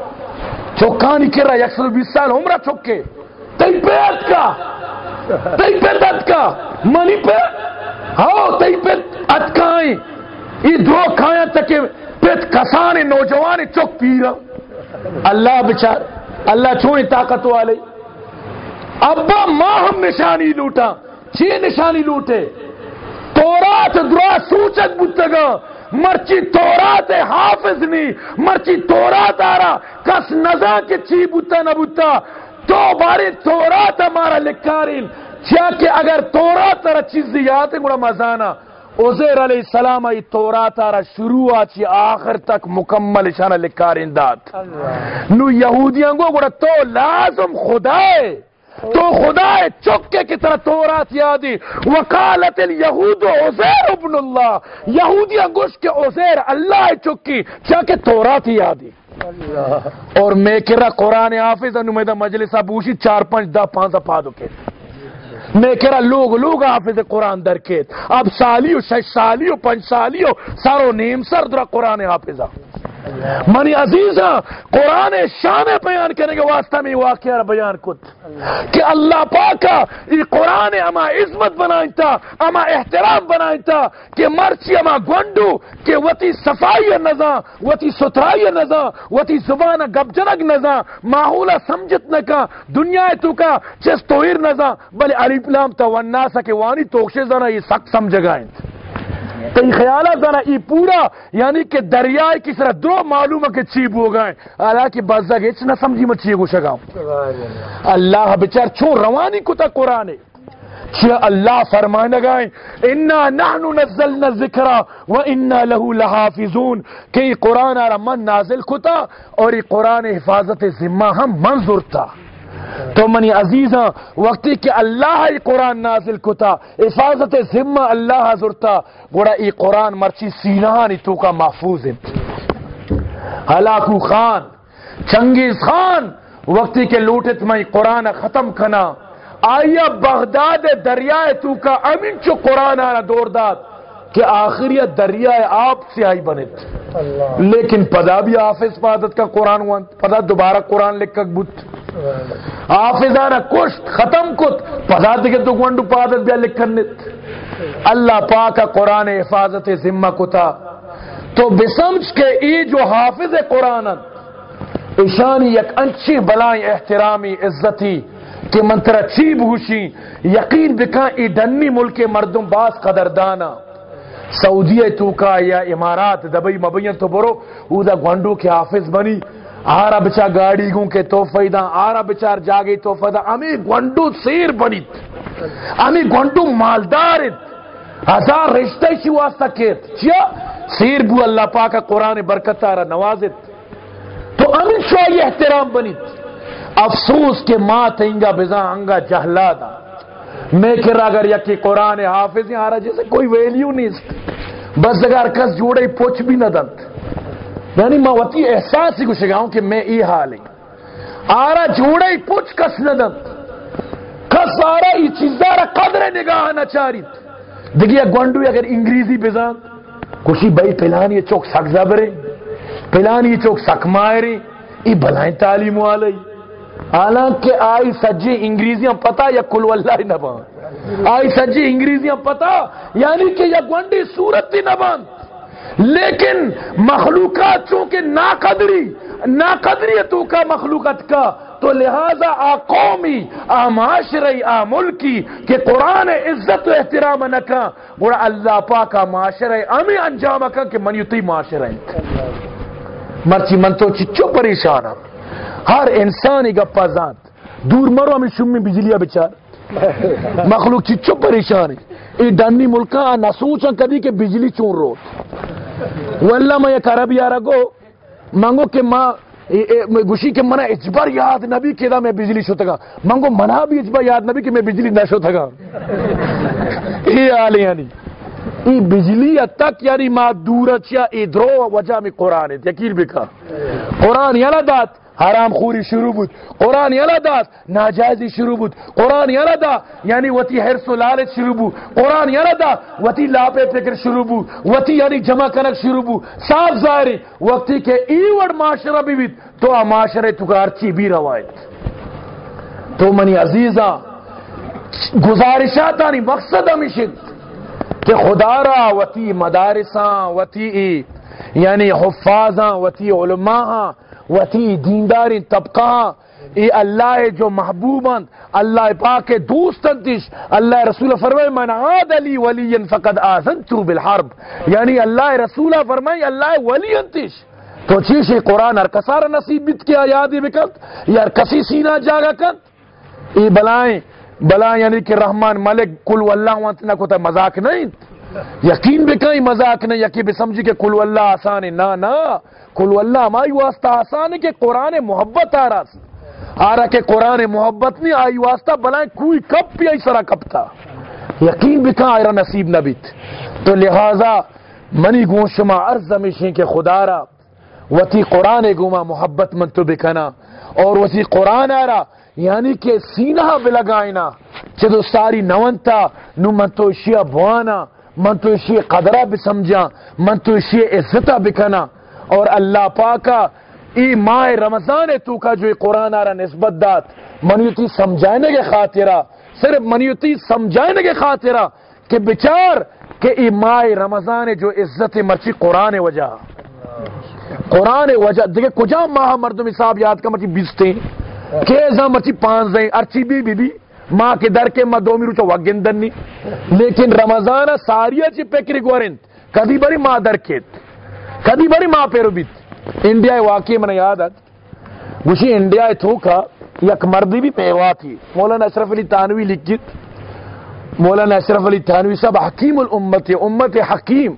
چوکانی کر رہا یک سو بیس سال عمرہ چکے تی پیت کا۔ تی پیت کا۔ منی پیت ہاں تی پیت اتکائیں یہ دو کھایا تک پیت کسانے نوجوان چک پیرا۔ اللہ بچار، اللہ چھوئیں طاقت والے۔ ابا ماں ہم نشانی لوٹا چھ نشانی لوٹے؟ تورات درا سوچک بتگا مرچی تورات حافظ نہیں مرچی تورات آرا کس نزا کے چی بتا نہ بتا تو باری تورات ہمارا لکھارین چیا کہ اگر تورات ترا چیز یاد ہے گوڑا مزانا عزیر علیہ السلام ای تورات آرا شروع آچی آخر تک مکمل شانہ لکھارین داد۔ نو یہودیاں گو گوڑا تو لازم خدا ہے۔ تو خدا چکے کی طرح تورات یادی. وقالت الیہود عزیر ابن اللہ. یہودیاں گوش کے عزیر اللہ چکی کیا کہ تورات یادی. اور میں کرا قرآن حافظ انمیدہ مجلسہ بوشی چار پانچ دا پانچ دا پادو کے میں کرا لوگ لوگ حافظ قرآن درکیت اب سالیو شش سالیو پنچ سالیو سارو نیم سر درا قرآن حافظہ. منی عزیز قرآن شان بیان کرنے کے واسطہ میں واقعہ بیان کت۔ کہ اللہ پاکا یہ قرآن اما عظمت بنائیتا اما احترام بنائیتا کہ مرچی، اما گونڈو، کہ وتی صفائی نظام، وتی ستھرائی نظام، وتی زبان گب جنگ نظام ماحولہ سمجھت نکا دنیا تو کا چس توہر نظام، بلے علی پلام تا وننا سکے وانی توکشے زنا یہ سک سمجھ گائیں تو یہ خیالہ ذرا یہ پورا یعنی کہ دریائے کس طرح دو معلوم ہے کہ چیب ہو گئے۔ حالانکہ بازا کے نہ سمجھی میں چیب ہو شگا اللہ بچار چھو روانی کتا قرآن چھے اللہ فرمائے لگائیں انا نحن نزلنا ذکر و انا له لحافظون۔ کہ یہ قرآن آرہ من نازل کتا اور یہ قرآن حفاظت ذمہ ہم منظور تھا تو منی عزیزاں وقتی کہ اللہ ای قرآن نازل کتا حفاظت ذمہ اللہ حضرتا گوڑا ای قرآن مرچی سینہانی تو کا محفوظ ہے۔ ہلاکو خان چنگیز خان وقتی کے لوٹت میں قرآن ختم کنا۔ آیا بغداد دریائے تو کا امین چو قرآن آنا دور داد۔ کہ آخریت دریائے آپ سے آئی بنت۔ لیکن پدا بھی حافظ پادت کا قرآن ہوا پدا دوبارہ قرآن لکھ کر بت حافظانہ کشت، ختم کت۔ پدا دیکھے تو گونڈو پادت بیا لکھنت اللہ پاک قرآن حفاظت ذمہ کتا۔ تو بسمج کے ای جو حافظ قرآن اشانی یک انچی بلائیں احترامی، عزتی، کہ منترا چیب ہوشی یقین بکا ای ڈنی ملک مردم باز قدردانا سعودیہ تو کا یا امارات دبئی مبین تو برو، او دا گونڈو کے حافظ بنی۔ آرا بچا گاڑی گوں کے توفی دا، آرا بچار جاگی توفی دا۔ امی گونڈو سیر بنیت۔ امی گونڈو مالدارت۔ ہزار رشتہ شی واسطہ کیت چیا؟ سیر بو اللہ پاک قرآن برکت آرا نوازت۔ تو امی شاہی احترام بنیت۔ افسوس کے ماں تینگا بزا انگا جہلا دا۔ میں کرا اگر یکی قرآن حافظ آرا جیسے کوئی ویلیو نہیں۔ بس اگر کس جوڑے پوچھ بھی نہ دنت۔ یعنی میں وتی احساس ہی کچھ گاؤں کہ میں ای حال ہی۔ آرا جوڑے پوچھ کس نہ دنت کس آرا ای چیزارا قدر نگاہ نہ چاری۔ دیکھئے گونڈو اگر انگریزی بزان کچھ بھائی پلانی چوک سک زبرے، پلانی چوک سک مائرے، ای بلائیں تعلیم والی حالانکہ آئی سجی انگریزیاں پتا یا کل واللہ نہ بان آئی سجی انگریزیاں پتا یعنی کہ یا گونڈی صورت نہ بان لیکن مخلوقات چونکہ ناقدری ناقدری تو کا مخلوقات کا، تو لہذا آ قومی، آ معاشرے، آ ملکی کہ قرآن عزت و احترام نکا گوڑا اللہ پاکا معاشرے امی انجام کا کہ من یتی معاشرے مرچی من تو چچو پریشان ہر انسان ہی گپا ذات۔ دور مرو ہمیں شمی بجلیاں بچار مخلوق چچو پریشان ہے۔ ای ڈنی ملکا نہ سوچا کدی کہ بجلی چون رو۔ واللہ میں یک عربی آرہ گو، مانگو کہ ماں گوشی کہ منہ اجبار یاد نبی کہ میں بجلی شو تگا مانگو منہ بھی اجبر یاد نبی کہ میں بجلی نہ شو تگا یہ آلی یعنی ای بجلی تک یعنی ما دور چیا ای درو وجہ میں قرآن ہے، یقین بکا۔ قرآن یعنی دات حرام خوری شروع بود۔ قرآن یلا دا ناجائزی شروع بود۔ قرآن یلا دا یعنی وتی حرص و لالچ شروع بود۔ قرآن یلا دا، وتی لاپے فکر شروع بود۔ وتی یعنی جمع کنک شروع بود۔ صاف ظاہری، وقتی کہ ایوڑ معاشرہ بھی بیت تو آ معاشرے تو بھی روایت۔ تو منی عزیزہ گزارشاتانی مقصد ہمیشہ کہ خدا را وتی مدارساں، وتی یعنی حفاظاں، وتی علماء وتی دینداری طبقہ اے اللہ جو محبوباں، اللہ پاک دوست اللہ رسول فرمائے، من عاد علی ولی فقد آزنتو بالحرب. یعنی اللہ رسول فرمائے، اللہ ولی انتش تو چیش، قرآن ہر کسار نصیب بیت کیا یادی بکت؟ یا ہر کسی سینہ جاگا کت؟ ای بلائیں بلائیں یعنی کہ رحمان ملک کل واللہ وانتنا کو تا مذاق نہیں. یقین بکائیں مذاق نہیں، یقین بسمجھی کہ کل واللہ آسان ہے. نا نا. کل واللہ ہماری واسطہ آسان ہے کہ قرآن محبت آ رہا آ رہا کہ قرآن محبت نہیں، آئی واسطہ بلائیں کوئی کب بھی آئی سرا کب تھا. یقین بھی کہاں آئرہ نصیب نبیت تو لہذا منی گون شما عرض ہمیشہ کہ خدا را، وتی قرآن گوما محبت من تو بکنا. اور وتی قرآن آ رہا یعنی کہ سینہ بلگائنا چدو ساری نونتا، نو من تو اشیاء بوانا، من تو اشیاء قدرہ بسمجھا من تو اشیاء عزتہ بکنا اور اللہ پاکا، ای ماہ رمضان تو کا جو قرآن آ رہا نسبت دات منیتی سمجھانے کے خاطرہ، صرف منیتی سمجھانے کے خاطرہ کہ بچار کہ ای ماہ رمضان جو عزت مرچی قرآن وجہ۔ قرآن وجہ، دیکھیں کجا ماہ مردم صاحب یاد کا مرچی بیستے کہ ایزا مرچی پانچ دیں ارچی بی بی بی. ماں کے در کے ماں دو میرو چا وگندن نہیں لیکن رمضان ساریا چی پکری گورنت. کدی بری ماں در کیت کدی بری ماں پیرو بیت. انڈیا واقعی من یاد ہے. گوشی انڈیا تھوکا. یک مردی بھی پیوا تھی. مولانا اشرف علی تانوی لکھت. مولانا اشرف علی تانوی صاحب، حکیم الامت امت حکیم.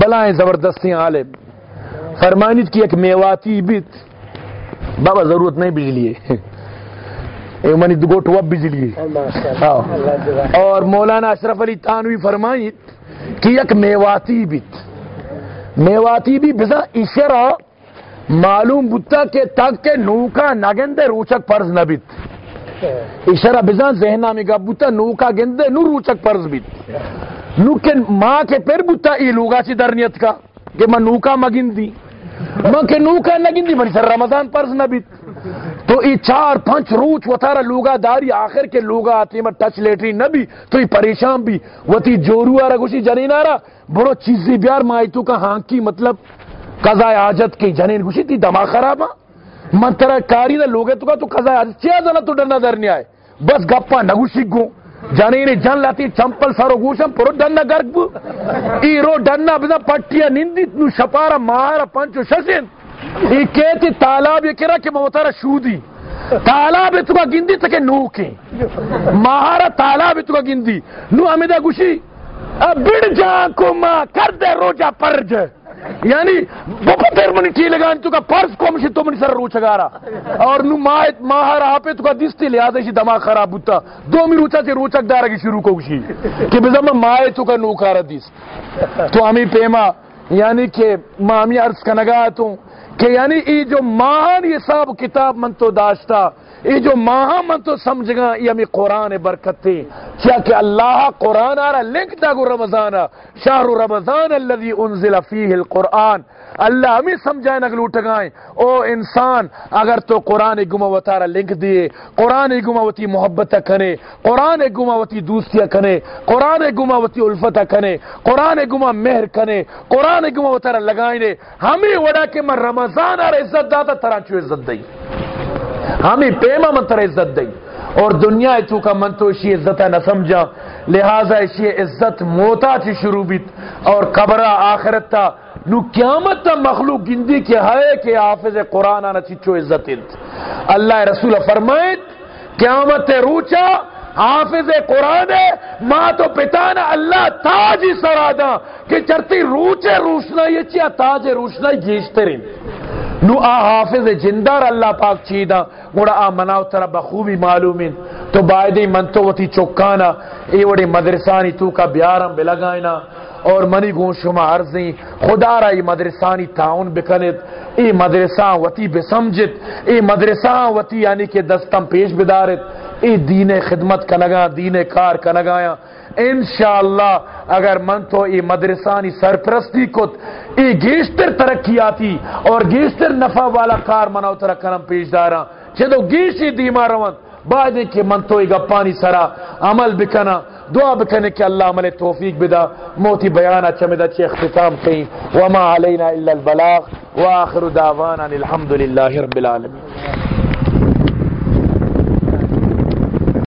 بلائیں زبردستی عالم. فرمانیت کی ایک میواتی بیت. بابا ضرورت نہیں بجلی ہے۔ منی دو گوٹ وب بجلی ہے۔ اور مولانا اشرف علی تانوی فرمائیت کہ یک میواتی بیت۔ میواتی بھی بزا اشرا معلوم بتا کہ تک کے نوکا نگندے روچک پرز نبیت۔ اشرا بزا ذہنہ میں گا بتا نوکا گندے نو روچک پرز بیت۔ نو کہ ماں کے پھر بتا ای لوگا چی درنیت کا کہ میں نوکا مگندی ماں کے نوکا نگندی بنی سر، رمضان پرز نبیت تو ای چار پانچ روچ وطارا لوگا داری، آخر کے لوگا آتی میں ٹچ لیٹری نبی تو ای پریشان بھی۔ وطی جورو آرہ گوشی جنین آرہ بڑو چیزی بیار مائی تو کا ہاں کی مطلب قضاء حاجت کی۔ جنین گوشی تی دماغ خراب ہاں۔ من ترہ کاری دا لوگے تو کا تو قضاء حاجت، چیا زنا تو ڈننا در نہیں آئے۔ بس گپا نگوشی گو جنین جن لاتی چمپل سارو گوشم پرو ڈننا گرگ ای رو ڈننا بزا پٹیا نندی نو شپارا ماہارا پنچو شسن ای کہتی تالاب یہ کرا کہ موتارا شودی. تالاب تو کا گندی تکے نو کے. ماہارا تالاب یعنی بپا پیر منی ٹی لگان تو کا پرس کو مشی تو منی سر روچ گارا. اور نو ماہ ماہ رہا پہ تو دستی لہذا شی دماغ خراب بوتا دو می روچا سے روچک دارا کی شروع کو گشی کہ بزم ماہ تو کا نو کارا دیس. تو ہمیں پیما یعنی کہ مامی عرض کنگا تو، کہ یعنی ای جو ماہان یہ سب کتاب من تو داشتا، ای جو ماہا من تو سمجھ گا یہ ہمیں قرآن برکت تھی کیا کہ اللہ قرآن آ رہا لنک دا گو رمضان شہر رمضان الذي انزل فیہ القرآن۔ اللہ ہمیں سمجھائے نگل اٹھ او انسان، اگر تو قرآن گمہ وطارہ لنک دیے قرآن گمہ وطی محبت کنے، قرآن گمہ وطی دوستیاں کنے، قرآن گمہ وطی الفت کنے، قرآن گمہ مہر کنے، قرآن گمہ وطارہ لگائیں ہمیں وڑا کہ میں رمضان آر عزت داتا ترانچو عزت دئی۔ ہمیں پیما من تر عزت دئی۔ اور دنیا تو کا من تو اسی عزت نہ سمجھا۔ لہذا اسی عزت موتا چی شروع بیت اور قبرہ آخرت تا۔ نو قیامت تا مخلوق گندی کے ہے کہ حافظ قرآن آنا چچو عزت انت۔ اللہ رسول فرمائت قیامت روچا، حافظ قرآن ہے ماں تو پتانا اللہ تاج ہی سرادا کہ چرتی روچے روشنا یہ چیا تاج روشنا گیشتے رہن نو آ حافظ جندار اللہ پاک چیدا گوڑا آ مناو ترا بخوبی معلومین۔ تو بائدی من تو وتی چوکانا ای وڑی مدرسانی تو کا بیارم بلگائنا اور منی گون شما عرضیں، خدا را ای مدرسانی تعاون بکنت ای مدرسہ وتی بسمجت ای مدرسہ وتی یعنی کہ دستم پیش بدارت ای دین خدمت کنگا، دین کار کنگایا۔ انشاءاللہ اگر من تو ای مدرسانی سرپرستی کت، ای گیشتر ترقی آتی اور گیشتر نفع والا کار مناو ترہ کنم پیش دارا۔ چھے گیشی دیما روند، بعد کہ من تو ای گپانی سرا عمل بکنا، دعا بکنے کہ اللہ عمل توفیق بدا۔ موتی بیانا چمدہ چی اختتام کہیں وما علینا الا البلاغ۔ وآخر دعوانا الحمدللہ رب العالمین۔